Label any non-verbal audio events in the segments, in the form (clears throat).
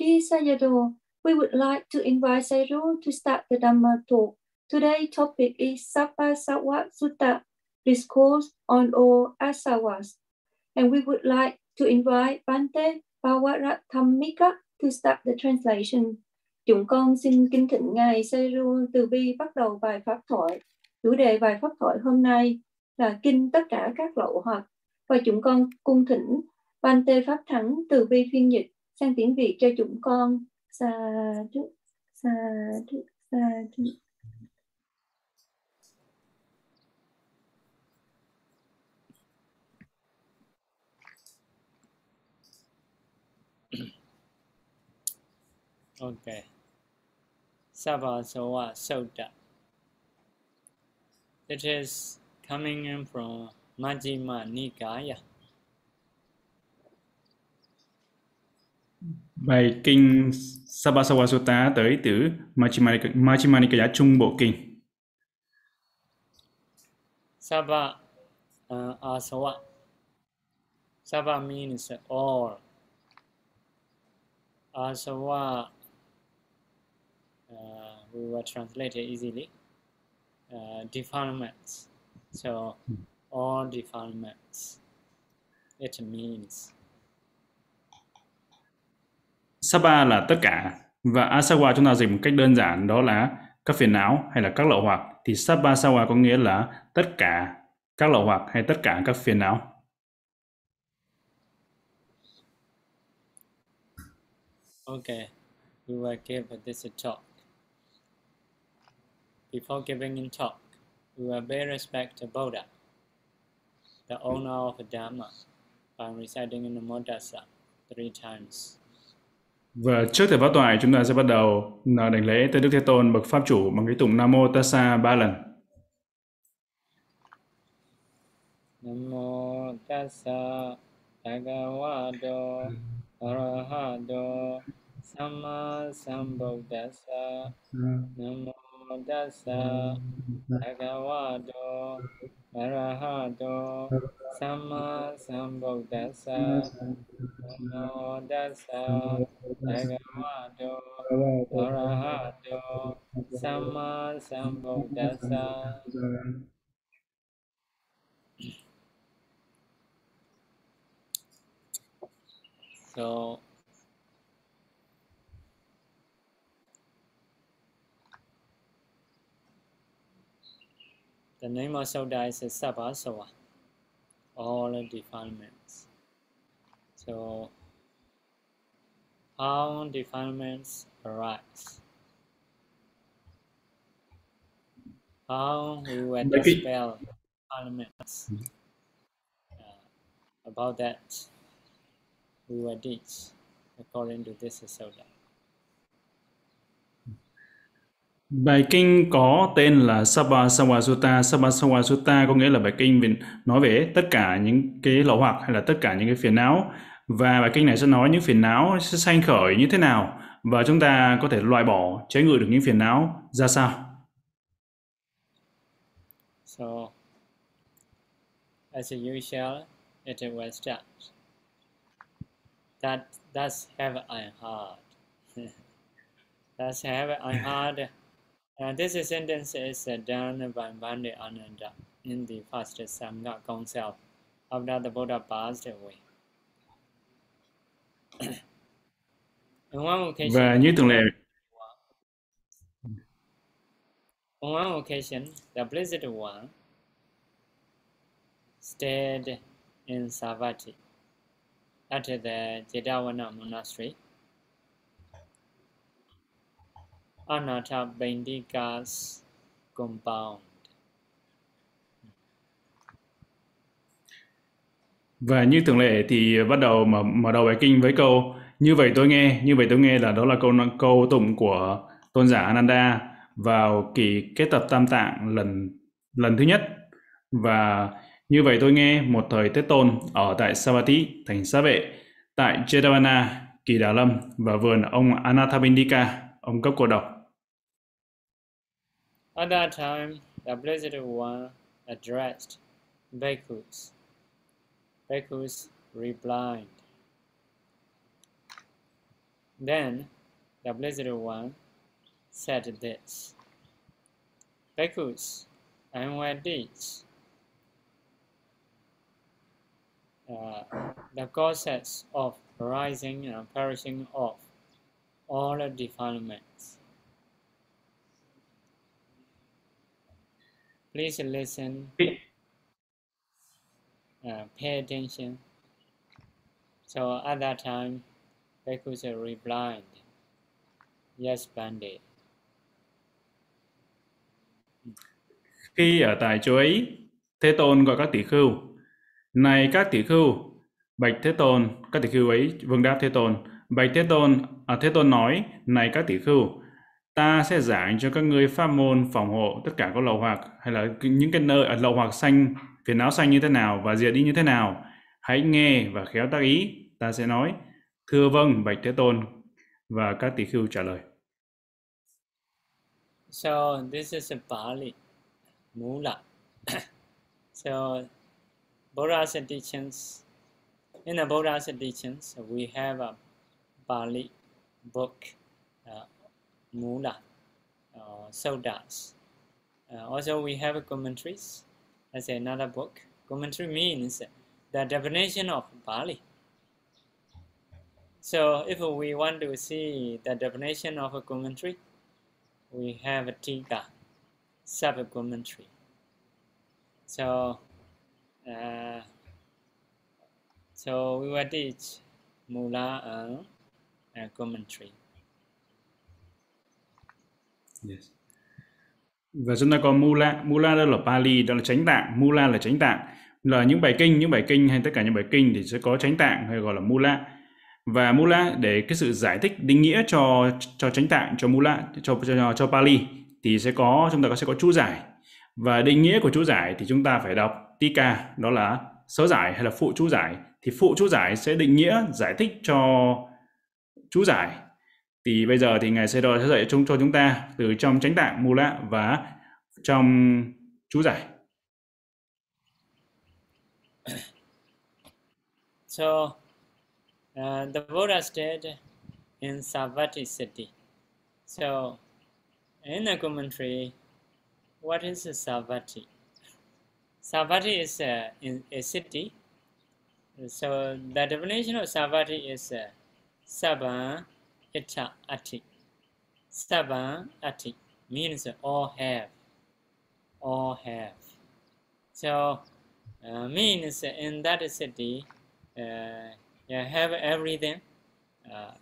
Dear Sayadaw, we would like to invite Sayadaw to start the Dhamma talk. Today's topic is Sapa Sawa Sutta, discourse on all Asawas, And we would like to invite Bante Pavarathamika to start the translation. Chúng con xin kính thỉnh Ngài Sayadaw từ bi bắt đầu bài pháp thoại. Chủ đề bài pháp thoại hôm nay là Kinh tất cả các lậu hoặc và chúng con cung thỉnh Bante Pháp Thắng từ bi phiên dịch sang tiếng Việt cho chúng con. Sa thú, sa thú, sa thú. Okay. Sabbasawa Sutta. À, It is coming in from Majjhima Nikaya. Bài kinh Sabbasawa Sutta tới từ Majjhima Majjhima Nikaya Trung Bộ Kinh. Saba à, à, uh, asawa. Saba means all. À, asawa uh, we will translate it easily. Uh, defilements. So all defilements. It means Sapa là tất cả và Asawa chúng ta dịch một cách đơn giản đó là các phiền não hay là các lậu hoặc thì Sapa Sawa có nghĩa là tất cả các lậu hoặc hay tất cả các phiền não. okay. We will give this a talk. Before giving in talk, we will pay respect to Buddha, the owner of Dhamma, by reciting in the Modasa three times. Và trước thời pháp thoại chúng ta sẽ bắt đầu đảnh lễ tới Đức Thế Tôn bậc pháp chủ bằng cái tụng Nam mô Tassa ba lần. Namo tassa bhagavato arahato samma sambuddhassa Namo tassa bhagavato arahato samma sambuddhassa Namo tassa bhagavato arahato samma sambuddhassa So the name of Soda is Sabbasawa, all defilements. So how defilements arise? How we will dispel defilements? Uh, about that, we will teach according to this Soda. Bài kinh có tên là Sabha Sutta. Sabha Sutta có nghĩa là bài kinh về- nói về tất cả những cái lậu hoặc hay là tất cả những cái phiền não. Và bài kinh này sẽ nói những phiền não sẽ sanh khởi như thế nào và chúng ta có thể loại bỏ, chế ngự được những phiền não ra sao. So, as usual, it will start. That does have I heart. does (laughs) have I heart. Uh, this sentence is done by Bande Ananda in the first Sangha Council after the Buddha passed away. On (coughs) one occasion, Và như thường lệ, On one occasion, the Blessed One stayed in Savatthi at the Jedavana monastery. Anatha Bindika's compound. Và như thường lệ thì bắt đầu mở, mở đầu bài kinh với câu Như vậy tôi nghe, như vậy tôi nghe là đó là câu câu tụng của tôn giả Ananda vào kỳ kết tập tam tạng lần lần thứ nhất và như vậy tôi nghe một thời Thế Tôn ở tại Savatthi, thành Xá Vệ, tại Jedavana, Kỳ Đà Lâm và vườn ông Anathabindika, ông cấp cô độc. At that time, the Blessed One addressed Bhikkhus. Bhikkhus replied, Then the Blessed One said this Bhikkhus, and when these uh, the causes of rising and perishing of all defilements. Please listen, uh, pay attention. So at that time, Bhikkhus replied, Yes, Pandit. Khi ở tại chỗ ấy, Thế Tôn gọi các tỷ khưu. Này các tỷ khưu, bạch Thế Tôn, các tỷ khưu ấy vâng đáp Thế Tôn. Bạch Thế Tôn, à, Thế Tôn nói, này các tỷ khưu, ta sẽ giảng cho các ngươi pháp môn phòng hộ tất cả các lậu hoặc hay là những cái nơi ở lậu hoặc xanh, phiền não xanh như thế nào và diệt đi như thế nào. Hãy nghe và khéo tác ý. Ta sẽ nói, thưa vâng, bạch Thế Tôn. Và các tỷ khưu trả lời. So this is a bali Mula. (coughs) so Buddha's teachings, in the Buddha's teachings, we have a bali book, Mula, uh, Sodas. Uh, also, we have commentaries as another book. Commentary means the definition of Bali. So, if we want to see the definition of a commentary, we have a Tika, sub-commentary. So, uh, so we will teach Mula and uh, commentary. Yes. Và chúng ta có Mula, Mula đó là Pali, đó là chánh tạng, Mula là chánh tạng. Là những bài kinh, những bài kinh hay tất cả những bài kinh thì sẽ có chánh tạng hay gọi là Mula. Và Mula để cái sự giải thích định nghĩa cho cho chánh tạng, cho Mula, cho cho cho Pali thì sẽ có chúng ta có sẽ có chú giải. Và định nghĩa của chú giải thì chúng ta phải đọc Tika, đó là sớ giải hay là phụ chú giải. Thì phụ chú giải sẽ định nghĩa giải thích cho chú giải thì bây giờ thì ngài sẽ đo sẽ dạy chúng cho chúng ta từ trong chánh tạng mula và trong chú giải (coughs) So uh, the Buddha stayed in Savatthi city. So in the commentary, what is Savatthi? Savatthi is a, in, a city. So the definition of Savatthi is uh, Sabha ita ati. Seven ati means all have. All have. So uh, means in that city uh, you have everything. Uh,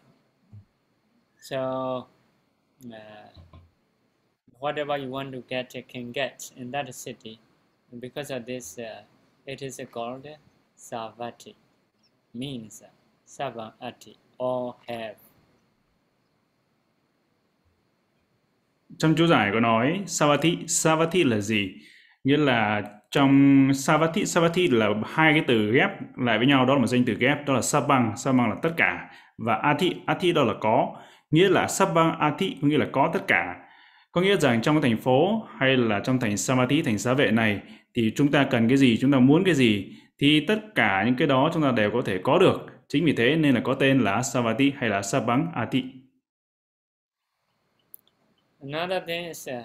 so uh, whatever you want to get you can get in that city. Because of this, uh, it is called Savati. Means Savati. All have. Trong chú giải có nói Savati Savati là gì? Nghĩa là trong Savati Savati là hai cái từ ghép lại với nhau, đó là một danh từ ghép, đó là Sabang Sabang là tất cả. Và Ati Ati đó là có. Nghĩa là Sabang Ati có nghĩa là có tất cả. Có nghĩa rằng trong cái thành phố hay là trong thành Samadhi thành xá vệ này, thì chúng ta cần cái gì, chúng ta muốn cái gì, thì tất cả những cái đó chúng ta đều có thể có được. Chính vì thế nên là có tên là Savati hay là Sabang Ati Another thing is uh,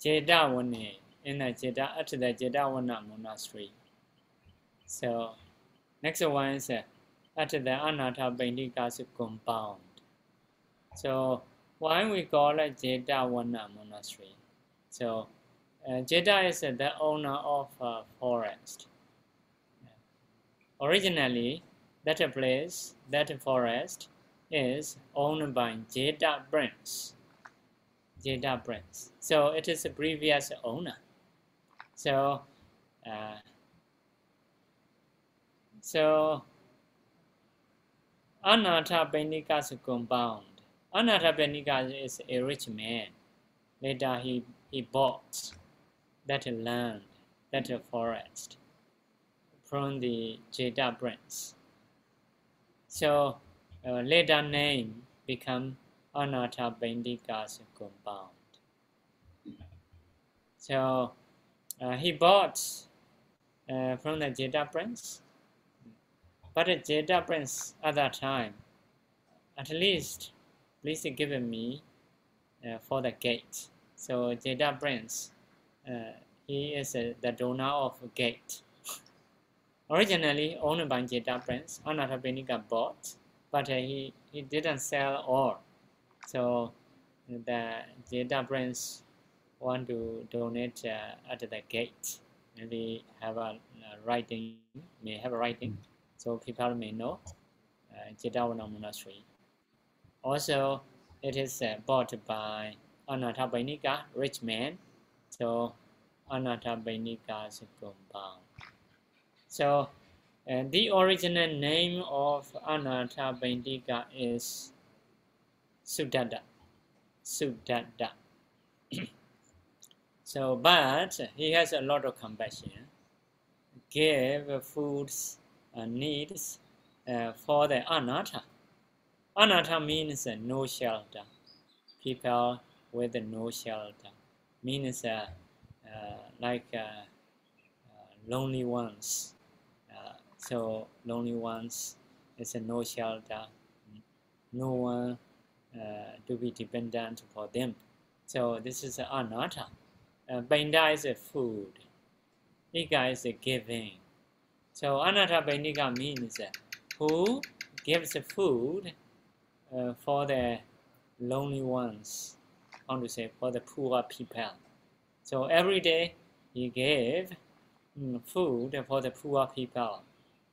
Jedavani in the Jeda, at the Jedavana monastery. So, next one is uh, at the Anatta Bindikasu compound. So, why we call it Jedavana monastery? So, uh, Jeda is uh, the owner of a forest. Originally, that place, that forest, is owned by Jeda branch. Jeda branch. So it is a previous owner. So, uh, so Anatha Benika's compound. Anatha Benika is a rich man. Later he, he bought that land, that forest from the Jeda branch. So uh, later name become Anatha Bendika's compound. So uh, he bought uh, from the Jeda prince, but the Jeda prince at that time, at least please give me uh, for the gate. So Jeda Prince, uh, he is uh, the donor of gate. Originally owned by Jeda Prince, Anathapindika bought, but uh, he, he didn't sell all. So the Prince want to donate uh, at the gate. Maybe have a, a writing, may have a writing, so people may know uh, Monastery. Also, it is uh, bought by Anathapainika, rich man. So, Anathapainika is compound. So, uh, the original name of Anathapainika is Sudada. Sudada. (clears throat) so, but he has a lot of compassion. Give foods and needs uh, for the anatta. Anatta means uh, no shelter. People with no shelter means uh, uh like uh, uh, lonely ones. so lonely ones is a no shelter, no one to be dependent for them. So this is anatta. Uh, is a food. Ika is a giving. So anatta bendika means who gives food uh, for the lonely ones, how to say, for the poor people. So every day he gave mm, food for the poor people.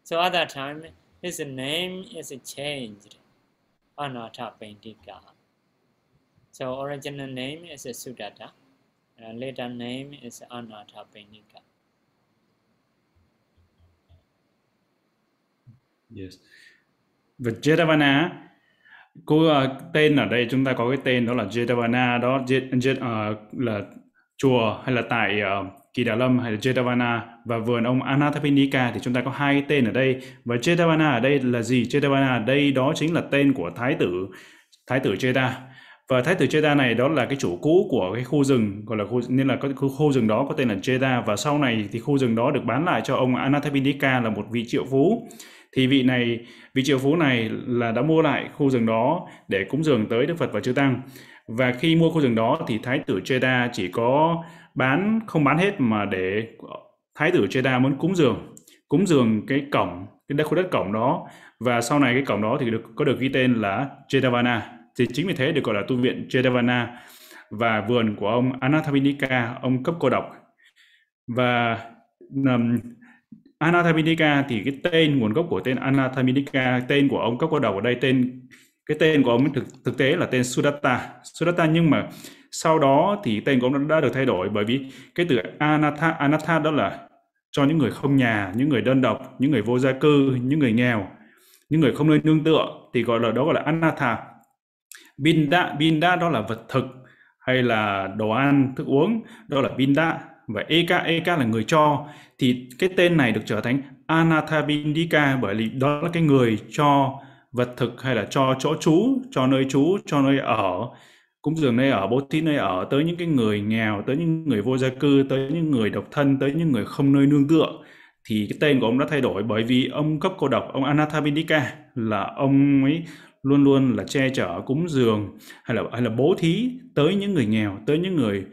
So at that time, his name is changed, Anatha Pendika. So original name is Sudata, and later name is Anatha Pendika. Yes. Và cô uh, tên ở đây chúng ta có cái tên đó là Jetavana đó Jet uh, à, là chùa hay là tại uh, Kỳ Đà Lâm hay là Jetavana và vườn ông Anathapindika thì chúng ta có hai tên ở đây. Và Jetavana ở đây là gì? Jetavana ở đây đó chính là tên của thái tử thái tử Jeta và thái tử Jeta này đó là cái chủ cũ của cái khu rừng gọi là khu nên là cái khu, khu rừng đó có tên là Jeta và sau này thì khu rừng đó được bán lại cho ông Anathapindika là một vị triệu phú. Thì vị này vị triệu phú này là đã mua lại khu rừng đó để cúng dường tới Đức Phật và Chư Tăng. Và khi mua khu rừng đó thì thái tử Jeta chỉ có bán không bán hết mà để thái tử Cheda muốn cúng dường. Cúng dường cái cổng cái đất khu đất cổng đó. Và sau này cái cổng đó thì được có được ghi tên là Jedavana thì chính vì thế được gọi là tu viện Jedavana và vườn của ông Anathabinika ông cấp cô độc. Và um, Anathabinika thì cái tên nguồn gốc của tên Anathabinika tên của ông cấp cô độc ở đây tên cái tên của ông thực thực tế là tên Sudatta Sudatta nhưng mà sau đó thì tên của ông đã được thay đổi bởi vì cái từ Anatha Anatha đó là cho những người không nhà, những người đơn độc, những người vô gia cư, những người nghèo, những người không nơi nương tựa thì gọi là, đó gọi là Anatha. Binda Binda đó là vật thực hay là đồ ăn, thức uống, đó là Binda. Và Eka Eka là người cho. Thì cái tên này được trở thành Anathabindika bởi vì đó là cái người cho vật thực hay là cho chỗ trú, cho nơi trú, cho nơi ở cúng dường nơi ở, bố thí nơi ở, tới những cái người nghèo, tới những người vô gia cư, tới những người độc thân, tới những người không nơi nương tựa. Thì cái tên của ông đã thay đổi bởi vì ông cấp cô độc, ông Anathabindika là ông ấy luôn luôn là che chở, cúng dường, hay là hay là bố thí tới những người nghèo, tới những người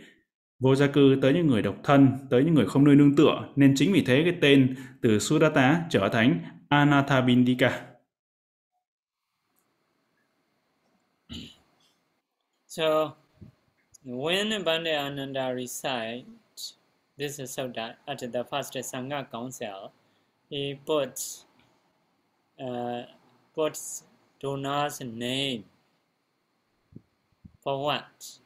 vô gia cư, tới những người độc thân, tới những người không nơi nương tựa. Nên chính vì thế cái tên từ Sudatta trở thành Anathabindika So, when Bande Ananda recite this that at the first Sangha Council, he puts uh, puts donor's name for what?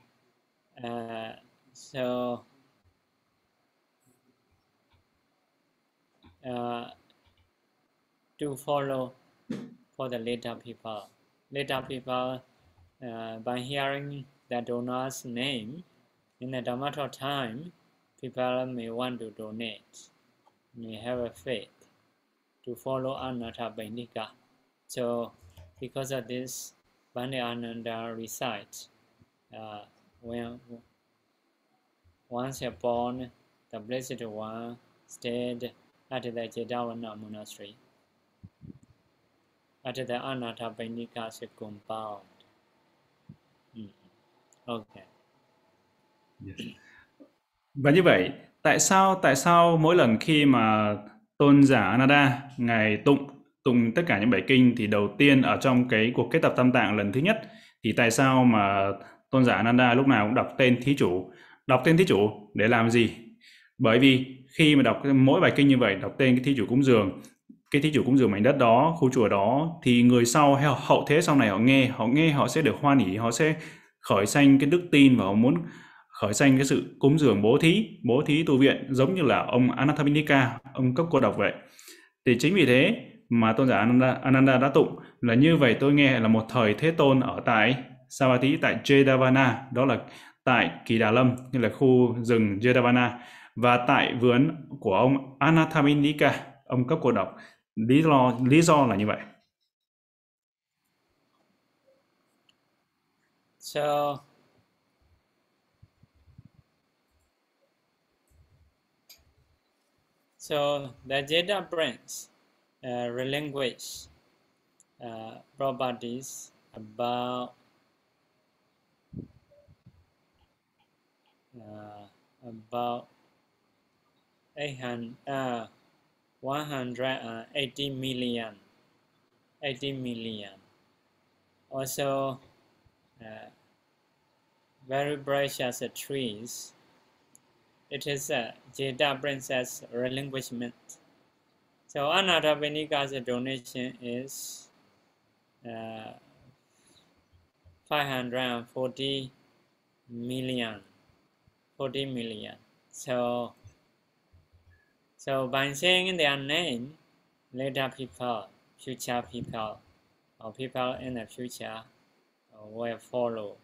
Uh, so uh, to follow for the later people. Later people uh, by hearing the donor's name in a matter time, people may want to donate, may have a faith to follow Anatta Bainika. So, because of this, Bande Ananda recites uh, when once upon the Blessed One stayed at the Jedavana monastery. at the Anathapindika compound. Okay. Yes. Và như vậy, tại sao tại sao mỗi lần khi mà tôn giả Ananda ngài tụng tụng tất cả những bảy kinh thì đầu tiên ở trong cái cuộc kết tập tam tạng lần thứ nhất thì tại sao mà tôn giả Ananda lúc nào cũng đọc tên thí chủ đọc tên thí chủ để làm gì bởi vì khi mà đọc mỗi bài kinh như vậy đọc tên cái thí chủ cúng dường cái thí chủ cúng dường mảnh đất đó khu chùa đó thì người sau hay hậu thế sau này họ nghe họ nghe họ sẽ được hoan hỉ họ sẽ khởi sanh cái đức tin và ông muốn khởi sanh cái sự cúng dường bố thí bố thí tu viện giống như là ông Anathapindika ông cấp cô độc vậy. Thì chính vì thế mà tôn giả Ananda, Ananda đã tụng là như vậy tôi nghe là một thời thế tôn ở tại Savatthi tại Jedavana đó là tại Kỳ Đà Lâm như là khu rừng Jedavana. Và tại vườn của ông Anathapindika ông cấp cô độc. Lý do lý do là như vậy. So so the Jeda prince uh, relinquish uh, properties about uh, about 800 uh, 180 million 80 million. Also uh, very precious trees. It is a Jeda princess relinquishment. So Anata Benika's donation is uh, 540 million. 40 million. So So by saying their name, later people, future people, or people in the future uh, will follow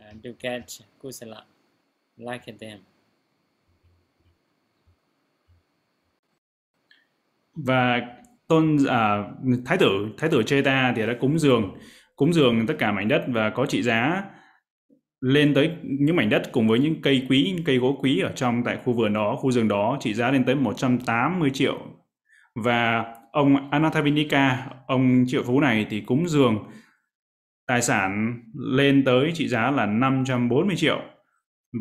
uh, to get kusala like them. Và tôn à, thái tử thái tử Cheta thì đã cúng dường cúng dường tất cả mảnh đất và có trị giá lên tới những mảnh đất cùng với những cây quý, những cây gỗ quý ở trong tại khu vườn đó, khu rừng đó trị giá lên tới 180 triệu. Và ông Anathavinika ông triệu phú này thì cúng dường tài sản lên tới trị giá là 540 triệu.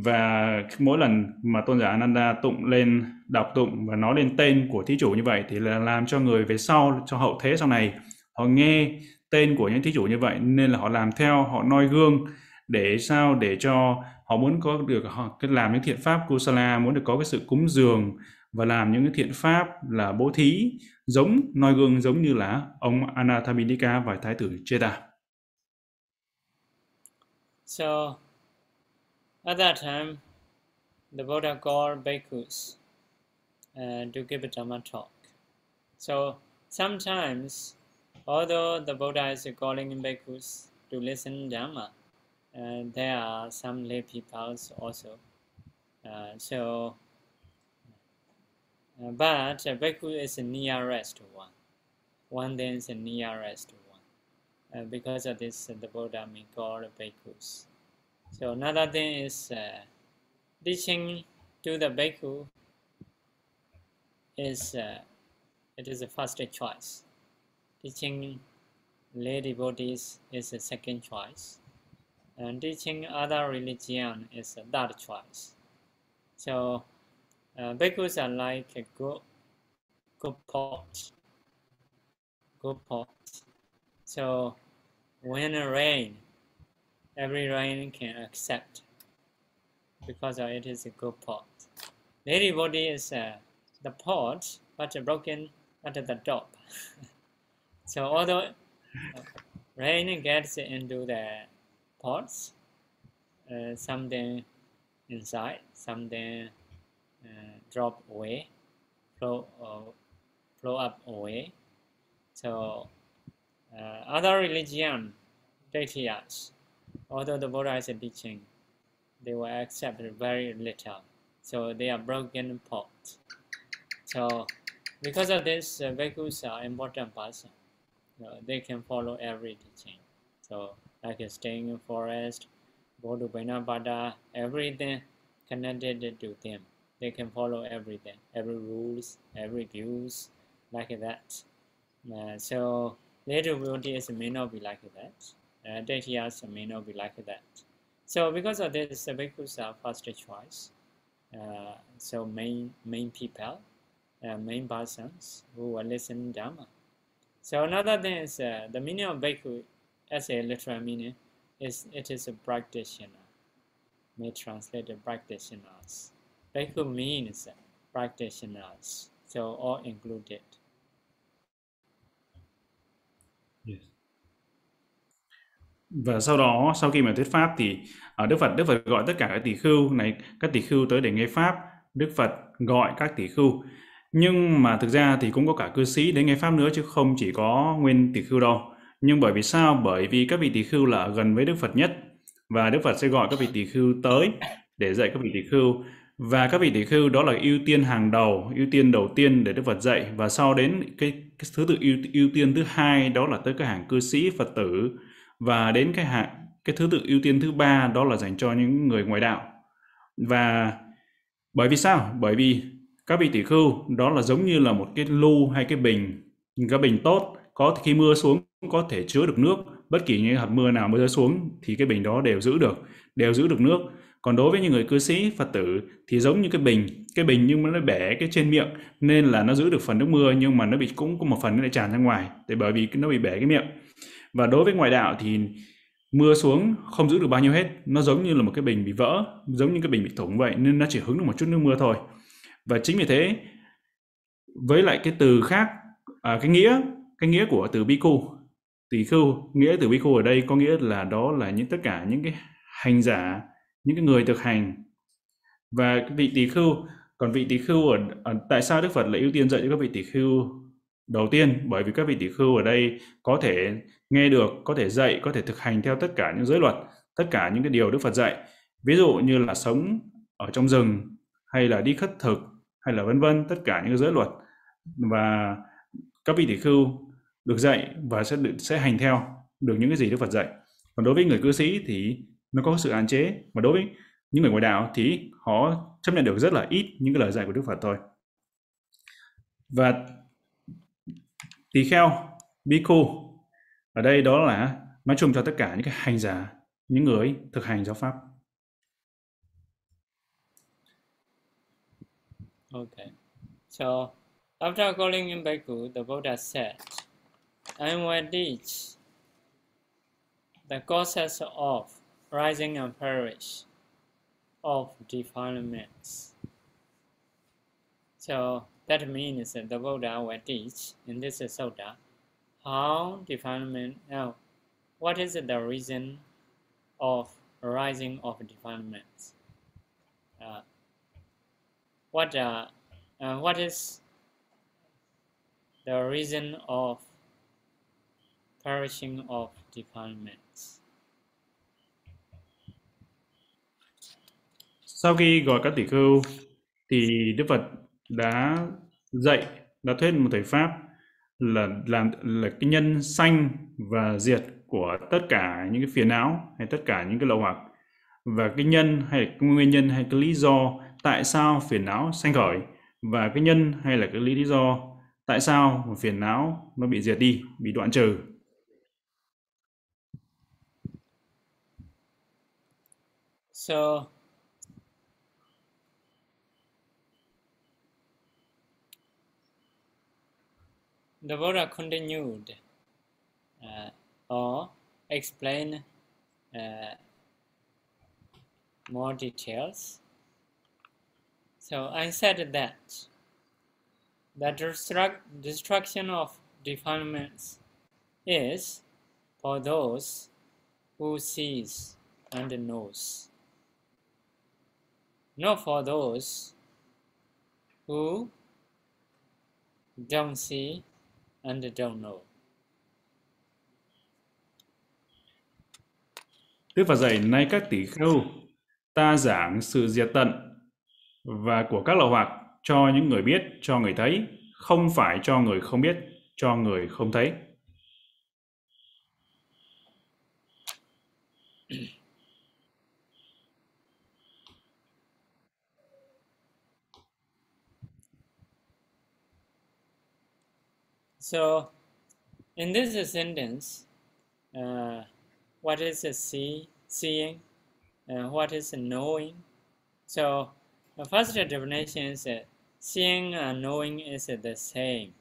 Và mỗi lần mà tôn giả Ananda tụng lên, đọc tụng và nói lên tên của thí chủ như vậy thì là làm cho người về sau, cho hậu thế sau này, họ nghe tên của những thí chủ như vậy nên là họ làm theo, họ noi gương để sao để cho họ muốn có được họ làm những thiện pháp kusala muốn được có cái sự cúng dường và làm những cái thiện pháp là bố thí giống noi gương giống như là ông Anathapindika và thái tử Cheta. So at that time the Buddha called bhikkhus uh, to give a Dhamma talk. So sometimes although the Buddha is calling in bhikkhus to listen Dhamma and there are some lay peoples also. Uh, so, uh, but uh, Bhikkhu is the nearest one. One then is the nearest one. Uh, because of this, uh, the Buddha may call Bhikkhus. So another thing is uh, teaching to the Bhikkhu is uh, it is the first choice. Teaching lay devotees is the second choice and teaching other religion is a third choice. So uh, bhikkhus are like a good, good pot, good pot. So when it rain, every rain can accept because it is a good pot. Lady body is uh, the pot, but broken at the top. (laughs) so although rain gets into the pots, uh, some then inside, some then uh, drop away, flow, uh, flow up away. So other religion, deities, although the Buddha is teaching, they will accepted very little. So they are broken pots. So because of this, uh, bhikkhus are important person. Uh, they can follow every teaching. So like staying in forest, go to Bainabada, everything connected to them. They can follow everything, every rules, every views, like that. Uh, so later devotees may not be like that. Uh, Daityas may not be like that. So because of this, the bhikkhus are first choice. Uh, so main main people, uh, main persons who are listening Dhamma. So another thing is uh, the meaning of bhikkhu as a literal meaning is it is a practitioner. May translate the practitioners. Bhikkhu means practitioners. So all included. Yes. Và sau đó, sau khi mà thuyết pháp thì ở Đức Phật, Đức Phật gọi tất cả các tỷ khưu này, các tỷ khưu tới để nghe pháp. Đức Phật gọi các tỷ khưu. Nhưng mà thực ra thì cũng có cả cư sĩ đến nghe pháp nữa chứ không chỉ có nguyên tỷ khưu đâu. Nhưng bởi vì sao? Bởi vì các vị tỷ khưu là gần với Đức Phật nhất và Đức Phật sẽ gọi các vị tỷ khưu tới để dạy các vị tỷ khưu và các vị tỷ khưu đó là ưu tiên hàng đầu, ưu tiên đầu tiên để Đức Phật dạy. Và sau đến cái, cái thứ tự ưu, ưu tiên thứ hai đó là tới các hàng cư sĩ Phật tử. Và đến cái hạng cái thứ tự ưu tiên thứ ba đó là dành cho những người ngoại đạo. Và bởi vì sao? Bởi vì các vị tỷ khưu đó là giống như là một cái lu hay cái bình cái bình tốt. Có khi mưa xuống có thể chứa được nước. Bất kỳ những hạt mưa nào mưa rơi xuống thì cái bình đó đều giữ được đều giữ được nước còn đối với những người cư sĩ phật tử thì giống như cái bình cái bình nhưng mà nó bẻ cái trên miệng nên là nó giữ được phần nước mưa nhưng mà nó bị cũng có một phần nó lại tràn ra ngoài để bởi vì nó bị bẻ cái miệng. Và đối với ngoại đạo thì mưa xuống không giữ được bao nhiêu hết nó giống như là một cái bình bị vỡ giống như cái bình bị thủng vậy nên nó chỉ hứng được một chút nước mưa thôi. Và chính vì thế với lại cái từ khác à, cái nghĩa cái nghĩa của từ bhikkhu tỷ khưu nghĩa từ bhikkhu ở đây có nghĩa là đó là những tất cả những cái hành giả những cái người thực hành. Và vị tỷ khưu còn vị tỷ khưu ở, ở tại sao đức phật lại ưu tiên dạy cho các vị tỷ khưu đầu tiên? Bởi vì các vị tỷ khưu ở đây có thể nghe được có thể dạy có thể thực hành theo tất cả những giới luật tất cả những cái điều đức phật dạy. Ví dụ như là sống ở trong rừng hay là đi khất thực hay là vân vân tất cả những giới luật và các vị tỷ khưu được dạy và sẽ được, sẽ hành theo được những cái gì Đức Phật dạy. Còn đối với người cư sĩ thì nó có sự hạn chế và đối với những người ngoại đạo thì họ chấp nhận được rất là ít những cái lời dạy của Đức Phật thôi. Và tỳ kheo, bhikkhu ở đây đó là nói chung cho tất cả những cái hành giả, những người thực hành giáo pháp. Okay. So after calling him bhikkhu, the Buddha said, I will teach the causes of rising and perish of defilements. So that means that the Buddha will teach in this sutta how defilement, now, what is the reason of rising of defilements? Uh, what, uh, uh, what is the reason of perishing of defilements. Sau khi gọi các tỷ khưu thì Đức Phật đã dạy, đã thuyết một thầy pháp là làm là cái nhân sanh và diệt của tất cả những cái phiền não hay tất cả những cái lậu hoặc. Và cái nhân hay cái nguyên nhân hay cái lý do tại sao phiền não sanh khởi và cái nhân hay là cái lý do tại sao phiền não nó bị diệt đi bị đoạn trừ. So the Buddha continued uh, or explained uh, more details. So I said that the destruct, destruction of defilements is for those who sees and knows not for those who don't see and don't know. Đức Phật dạy nay các tỷ khâu ta giảng sự diệt tận và của các lậu hoặc cho những người biết, cho người thấy, không phải cho người không biết, cho người không thấy. So, in this sentence, uh, what is a see, seeing, uh, what is knowing? So the first definition is that seeing and knowing is the same.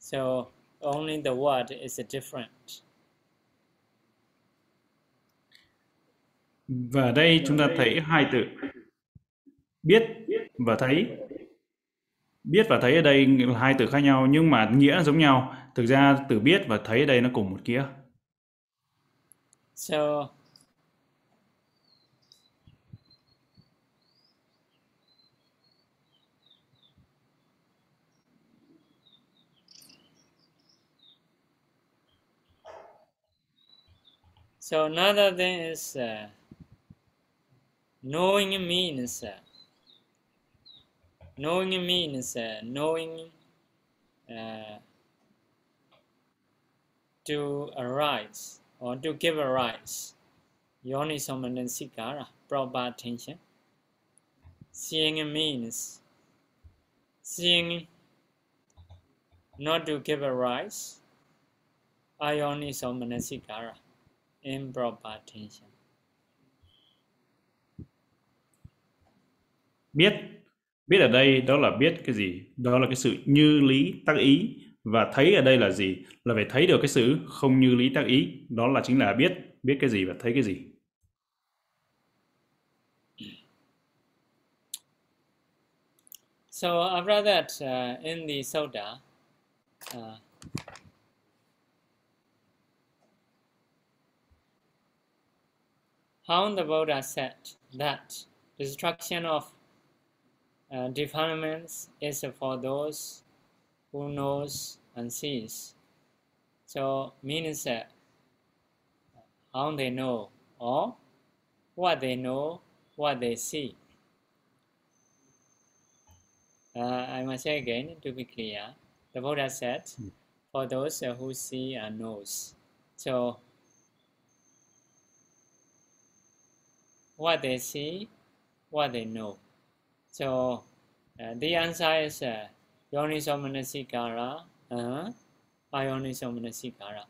So only the word is different. Và đây chúng ta thấy hai từ biết và thấy. Biết và thấy ở đây là hai từ khác nhau nhưng mà nghĩa giống nhau. Thực ra từ biết và thấy ở đây nó cùng một nghĩa. So So another thing is uh, knowing means uh, knowing means uh, knowing uh, to arise or to give a rise. Yonisomanansikara, proper attention. Seeing means seeing not to give a rise. Ayonisomanansikara improper attention. Biết, biết ở đây đó là biết cái gì? Đó là cái sự như lý tác ý và thấy ở đây là gì? Là phải thấy được cái sự không như lý tác ý. Đó là chính là biết, biết cái gì và thấy cái gì. So after that, uh, in the Soda, uh, How the Buddha said that destruction of uh, defilements is for those who knows and sees. So means that how they know or what they know, what they see. Uh, I must say again to be clear. The Buddha said, for those who see and knows. So what they see, what they know. So uh, the answer is uh, Yoniso Manasikara, uh, uh-huh, Ayoniso Manasikara.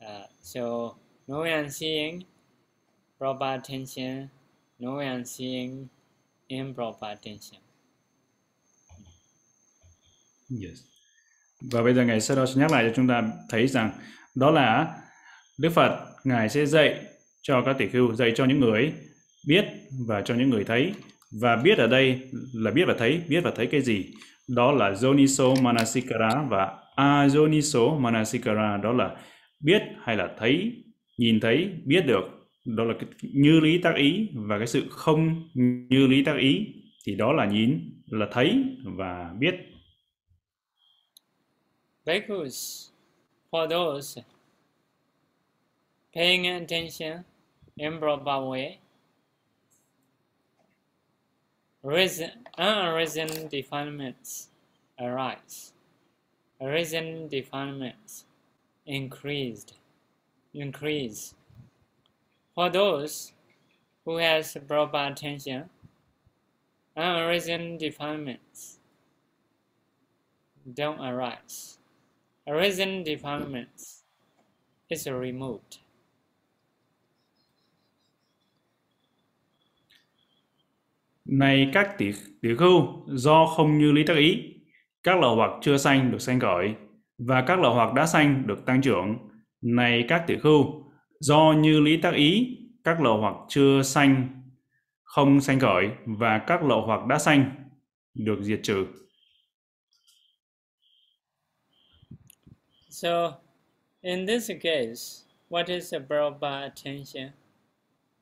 Uh, so knowing and seeing, proper attention, knowing and seeing, improper attention. Yes. Và bây giờ Ngài sẽ nhắc lại cho chúng ta thấy rằng đó là Đức Phật, Ngài sẽ dạy cho các tỷ khưu, dạy cho những người biết và cho những người thấy và biết ở đây là biết và thấy, biết và thấy cái gì? Đó là Joniso Manasikara và Ajoniso Manasikara, đó là biết hay là thấy, nhìn thấy, biết được. Đó là cái như lý tác ý và cái sự không như lý tác ý. Thì đó là nhìn, là thấy và biết. Because for those paying attention in proper way reason, ah, unreason defilements arise. Reason defilements increased, increase. For those who has proper attention, ah, unreason defilements don't arise. Reason defilements is removed. Này các tỷ, tỷ khưu, do không như lý tác ý, các lậu hoặc chưa sanh được sanh khởi, và các lậu hoặc đã sanh được tăng trưởng. Này các tỷ khưu, do như lý tác ý, các lậu hoặc chưa sanh không sanh khởi, và các lậu hoặc đã sanh được diệt trừ. So, in this case, what is a proper attention?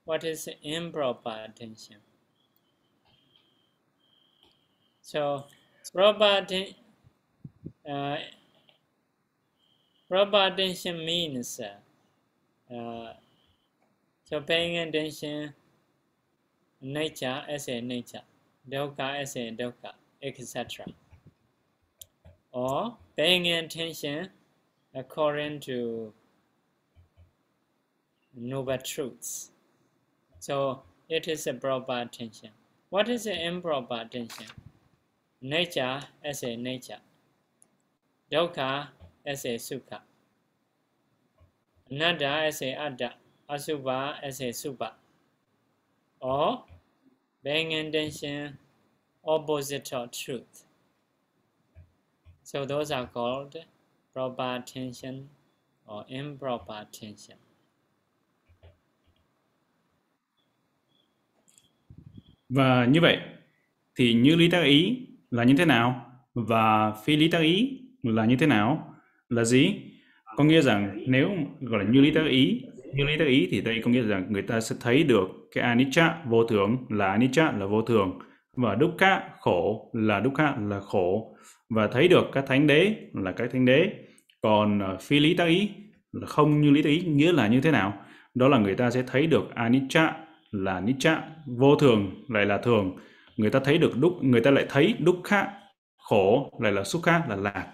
What is improper attention? So proper, uh, attention means uh, so paying attention nature as a nature, dukkha as a dukkha, etc. Or paying attention according to noble truths. So it is a proper attention. What is an improper attention? Nature as a nature, dukkha as a sukha. Anatta as a atta asubha as a subha. Or being intention opposite of truth. So those are called proper tension or improper tension. Và như vậy thì như lý tác ý là như thế nào và phi lý tác ý là như thế nào là gì? Có nghĩa rằng nếu gọi là như lý tác ý, như lý tác ý thì đây có nghĩa rằng người ta sẽ thấy được cái anicca vô thường là anicca là vô thường và dukkha khổ là dukkha là khổ và thấy được các thánh đế là các thánh đế. Còn ờ, phi lý tác ý là không như lý tác ý nghĩa là như thế nào? Đó là người ta sẽ thấy được anicca là nicca vô thường lại là thường người ta thấy được đúc người ta lại thấy đúc khác. Khổ lại là xúc khác là lạc.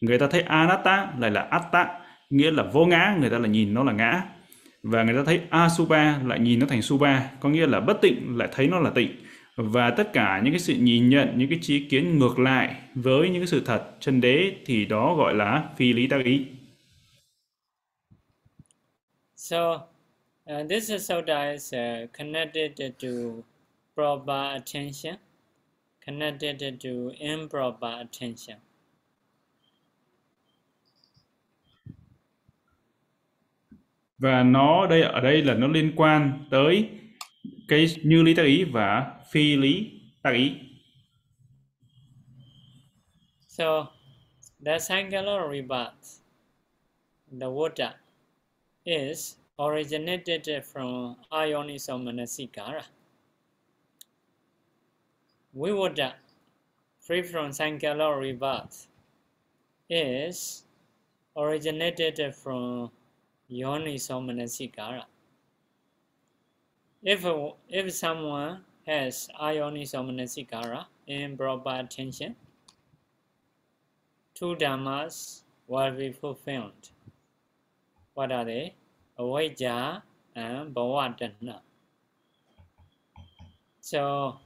Người ta thấy anatta lại là atta nghĩa là vô ngã người ta là nhìn nó là ngã. Và người ta thấy asuba lại nhìn nó thành suba có nghĩa là bất tịnh lại thấy nó là tịnh. Và tất cả những cái sự nhìn nhận những cái trí kiến ngược lại với những cái sự thật chân đế thì đó gọi là phi lý tác ý. So Uh, this soda is uh, connected to proper attention, connected to improper attention. Và nó đây ở đây là nó liên quan tới cái như lý tác ý và phi lý tác ý. So the singular rebirth, the water, is originated from Ayoniso Manasikara. We would uh, free from Sankara rebirth is originated from Yoniso Manasikara. If, if someone has Ayoniso Manasikara in proper attention, two dhammas will be fulfilled. What are they? avijja and bhavadana. So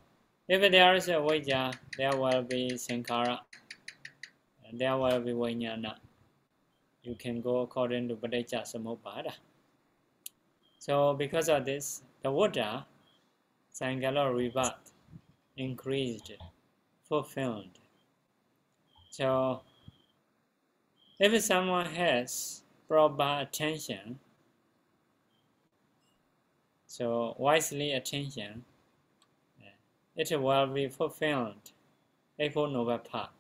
if there is a avijja, there will be Sankara. there will be vijnana. You can go according to Paticca Samuppada. So because of this, the water, Sangala rebirth, increased, fulfilled. So if someone has proper attention so wisely attention, it will be fulfilled. Eightfold Noble Path.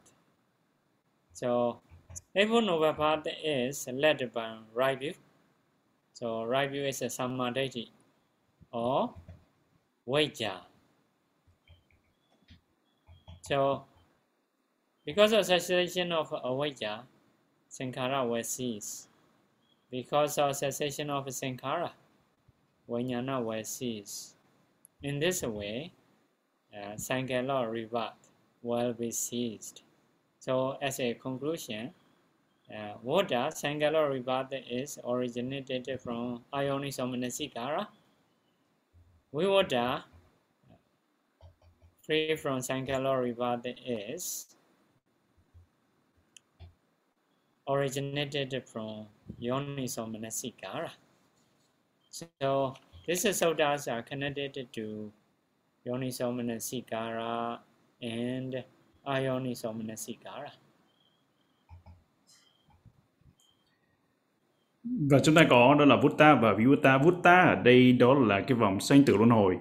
So Eightfold Noble Path is led by right view. So right view is a Samadhi or Vajja. So because of cessation of avijja, Sankara will cease. Because of cessation of Sankara, Vajnana will cease. In this way, uh, rebirth will be ceased. So as a conclusion, uh, Sankara rebirth is originated from Ioniso Manasikara. Vivada, free from Sankara rebirth is originated from Yoniso Manasikara. So these sodas are connected to Yoniso Manasikara and Ayoniso Manasikara. Và chúng ta có đó là Vutta và Vivutta. Vutta ở đây đó là cái vòng sanh tử luân hồi.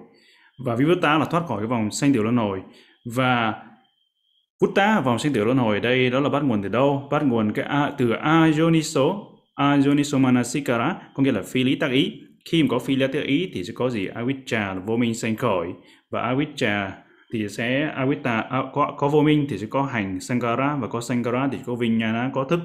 Và Vivutta là thoát khỏi cái vòng sanh tử luân hồi. Và Vutta vòng sanh tử luân hồi ở đây đó là bắt nguồn từ đâu? Bắt nguồn cái a, từ Ajoniso, Ajoniso Manasikara, có nghĩa là phi lý tác ý khi mà có phi lý tác ý thì sẽ có gì? Avijja là vô minh sanh khởi. Và avijja thì sẽ avijja à, có có vô minh thì sẽ có hành sankara. Và có sankara thì có vinyana có thức.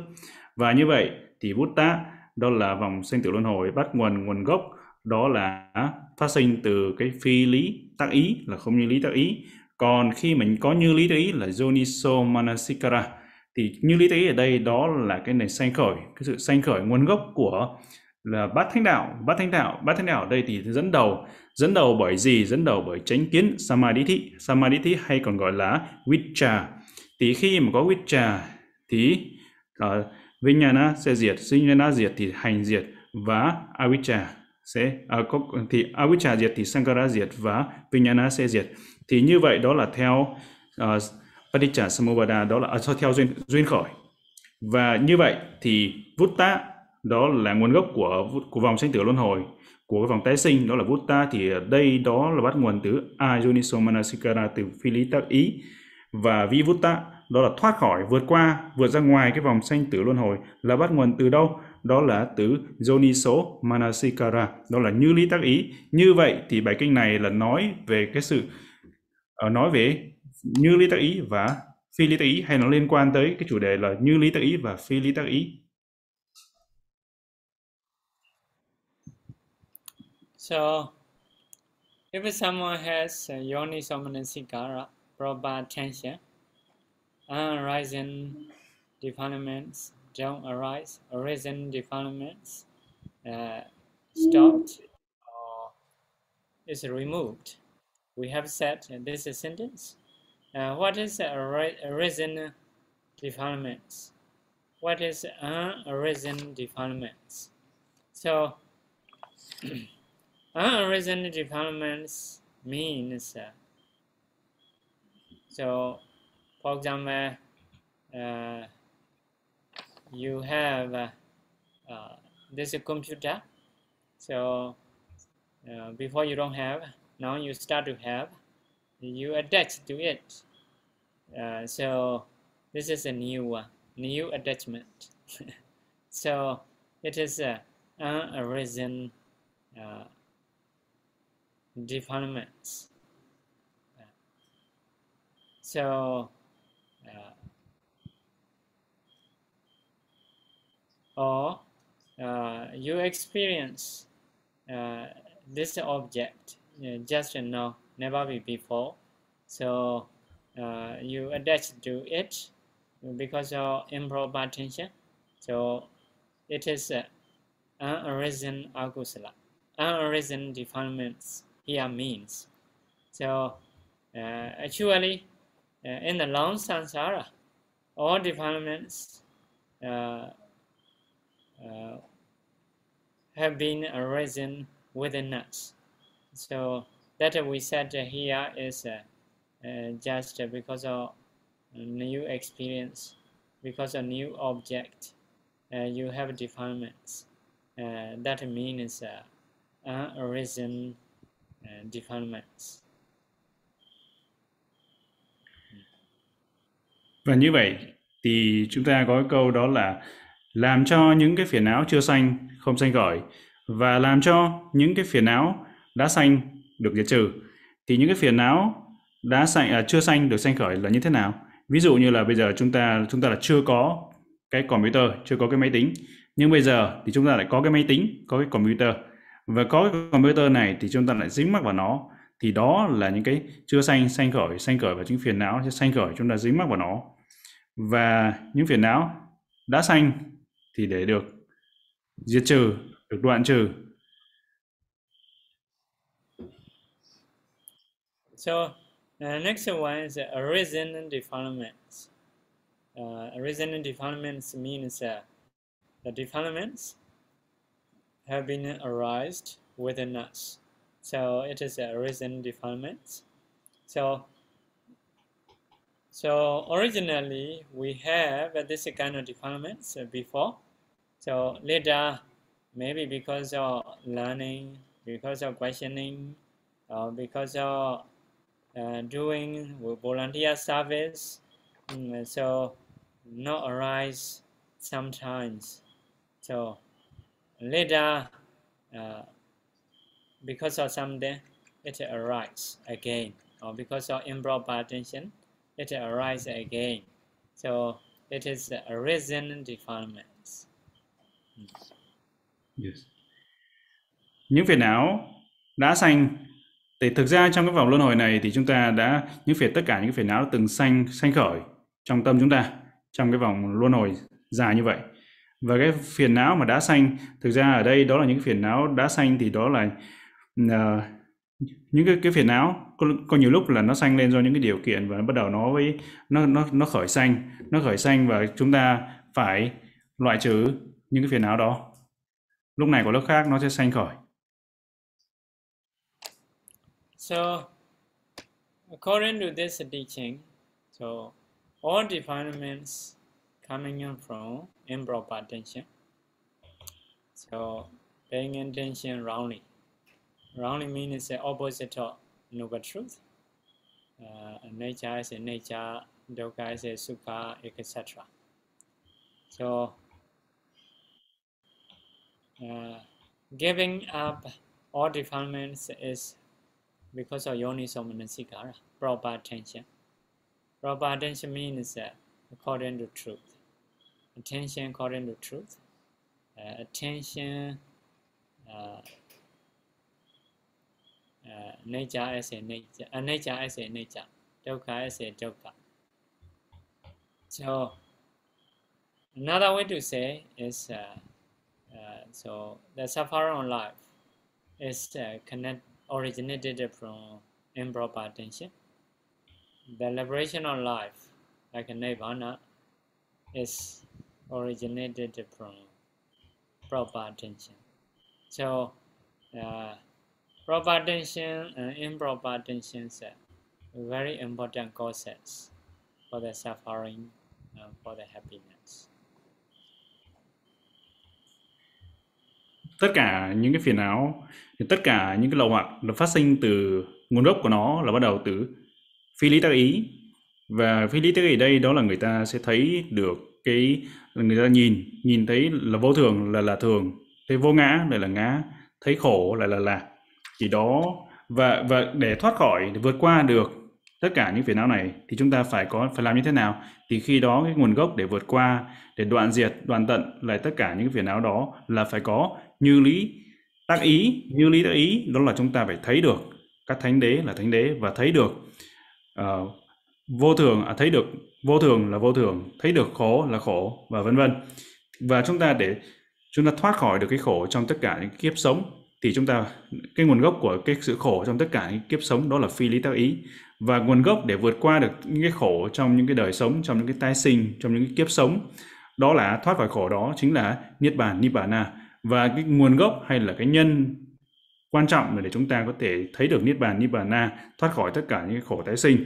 Và như vậy thì Buddha đó là vòng sanh tử luân hồi bắt nguồn nguồn gốc. Đó là phát sinh từ cái phi lý tác ý là không như lý tác ý. Còn khi mình có như lý tác ý là joniso manasikara thì như lý tác ý ở đây đó là cái này sanh khởi cái sự sanh khởi nguồn gốc của là bát thánh đạo bát thánh đạo bát thánh đạo ở đây thì dẫn đầu dẫn đầu bởi gì dẫn đầu bởi chánh kiến samadhi samadhi hay còn gọi là vichcha thì khi mà có vichcha thì ờ, uh, vinyana sẽ diệt, Vijnana diệt thì hành diệt và Avijja sẽ à, có, thì Avijja diệt thì Sankara diệt và vinyana sẽ diệt. Thì như vậy đó là theo uh, Paticca samubada đó là uh, theo duyên duyên khởi. Và như vậy thì Vutta đó là nguồn gốc của của vòng sanh tử luân hồi, của cái vòng tái sinh, đó là Vutta thì ở đây đó là bắt nguồn từ Ajuniso Manasikara từ phi lý tác ý và Vivutta đó là thoát khỏi, vượt qua, vượt ra ngoài cái vòng sanh tử luân hồi là bắt nguồn từ đâu? Đó là từ Joniso Manasikara đó là như lý tác ý. Như vậy thì bài kinh này là nói về cái sự ờ, nói về như lý tác ý và phi lý tác ý, hay nó liên quan tới cái chủ đề là như lý tác ý và phi lý tác ý. So, if someone has uh, yoni somanasikara, proper attention, unarisen defilements don't arise, arisen defilements uh, stopped or is removed. We have said this sentence. Uh, what is arisen defilements? What is unarisen defilements? So, (clears throat) unarisen defilements means uh, so for example uh, you have uh, this computer. So uh, before you don't have now you start to have you attach to it. Uh, so this is a new uh, new attachment. (laughs) So it is a unarisen uh, defilements so or uh, you experience uh, this object uh, just now, never before. So you attach to it because of improper attention. So it is uh, unarisen agusala. Unarisen defilements here means. So uh, actually, uh, in the long samsara, all developments uh, uh, have been arisen within us. So that we said here is uh, uh, just because of new experience, because of new object, you have defilements. that means arisen departments. Và như vậy thì chúng ta có câu đó là làm cho những cái phiền não chưa sanh không sanh khởi và làm cho những cái phiền não đã sanh được diệt trừ. Thì những cái phiền não đã sanh à, chưa sanh được sanh khởi là như thế nào? Ví dụ như là bây giờ chúng ta chúng ta là chưa có cái computer chưa có cái máy tính. Nhưng bây giờ thì chúng ta lại có cái máy tính có cái computer và có cái computer này thì chúng ta lại dính mắc vào nó thì đó là những cái chưa sanh sanh khởi sanh khởi và những phiền não sẽ sanh khởi chúng ta dính mắc vào nó và những phiền não đã sanh thì để được diệt trừ, được đoạn trừ. So uh, next one is arisen and defilements. Uh, arisen defilements means uh, the defilements have been arised within us. So it is a arisen defilements. So so originally we have this kind of defilements before so later, maybe because of learning, because of questioning, or because of uh, doing volunteer service, mm, so not arise sometimes. So later, uh, because of something, it arises again, or because of improper attention, it arises again. So it is a arisen defilement. Yes. Những phiền não đã sanh thì thực ra trong cái vòng luân hồi này thì chúng ta đã những phiền tất cả những phiền não từng sanh sanh khởi trong tâm chúng ta trong cái vòng luân hồi dài như vậy và cái phiền não mà đã xanh thực ra ở đây đó là những phiền não đã xanh thì đó là uh, những cái cái phiền não có, có nhiều lúc là nó xanh lên do những cái điều kiện và nó bắt đầu nó với nó nó nó khởi xanh nó khởi xanh và chúng ta phải loại trừ những cái phiền não đó. Lúc này của lúc khác nó sẽ xanh khởi. So according to this teaching so all defilements coming in from improper attention so paying attention wrongly wrongly means the opposite of noble truth uh, nature is nature dukkha is sukha etc so uh, giving up all defilements is because of yoniso manasikara, proper attention. Proper attention means uh, according to truth. Attention according to truth. Uh, attention, uh, uh, nature as a nature, uh, nature as a nature, dukkha as a dukkha. So another way to say is uh, uh, so the suffering of life is uh, connect, originated from improper attention. The liberation of life, like a nirvana, is originated from proper attention. So, uh, proper attention and improper attention are very important causes for the suffering and for the happiness. tất cả những cái phiền não tất cả những cái lậu hoặc được phát sinh từ nguồn gốc của nó là bắt đầu từ phi lý tác ý và phi lý tác ý đây đó là người ta sẽ thấy được cái người ta nhìn nhìn thấy là vô thường là là thường thấy vô ngã lại là ngã thấy khổ lại là lạc. Chỉ đó và và để thoát khỏi để vượt qua được tất cả những phiền não này thì chúng ta phải có phải làm như thế nào? Thì khi đó cái nguồn gốc để vượt qua để đoạn diệt đoạn tận lại tất cả những phiền não đó là phải có như lý tác ý như lý tác ý. Đó là chúng ta phải thấy được các thánh đế là thánh đế và thấy được uh, vô thường à, thấy được vô thường là vô thường, thấy được khổ là khổ, và vân vân. Và chúng ta để chúng ta thoát khỏi được cái khổ trong tất cả những kiếp sống, thì chúng ta, cái nguồn gốc của cái sự khổ trong tất cả những kiếp sống đó là phi lý tác ý. Và nguồn gốc để vượt qua được những cái khổ trong những cái đời sống, trong những cái tái sinh, trong những cái kiếp sống, đó là thoát khỏi khổ đó chính là niết bàn, nibbana. Và cái nguồn gốc hay là cái nhân quan trọng để chúng ta có thể thấy được niết bàn, nibbana, thoát khỏi tất cả những khổ tái sinh,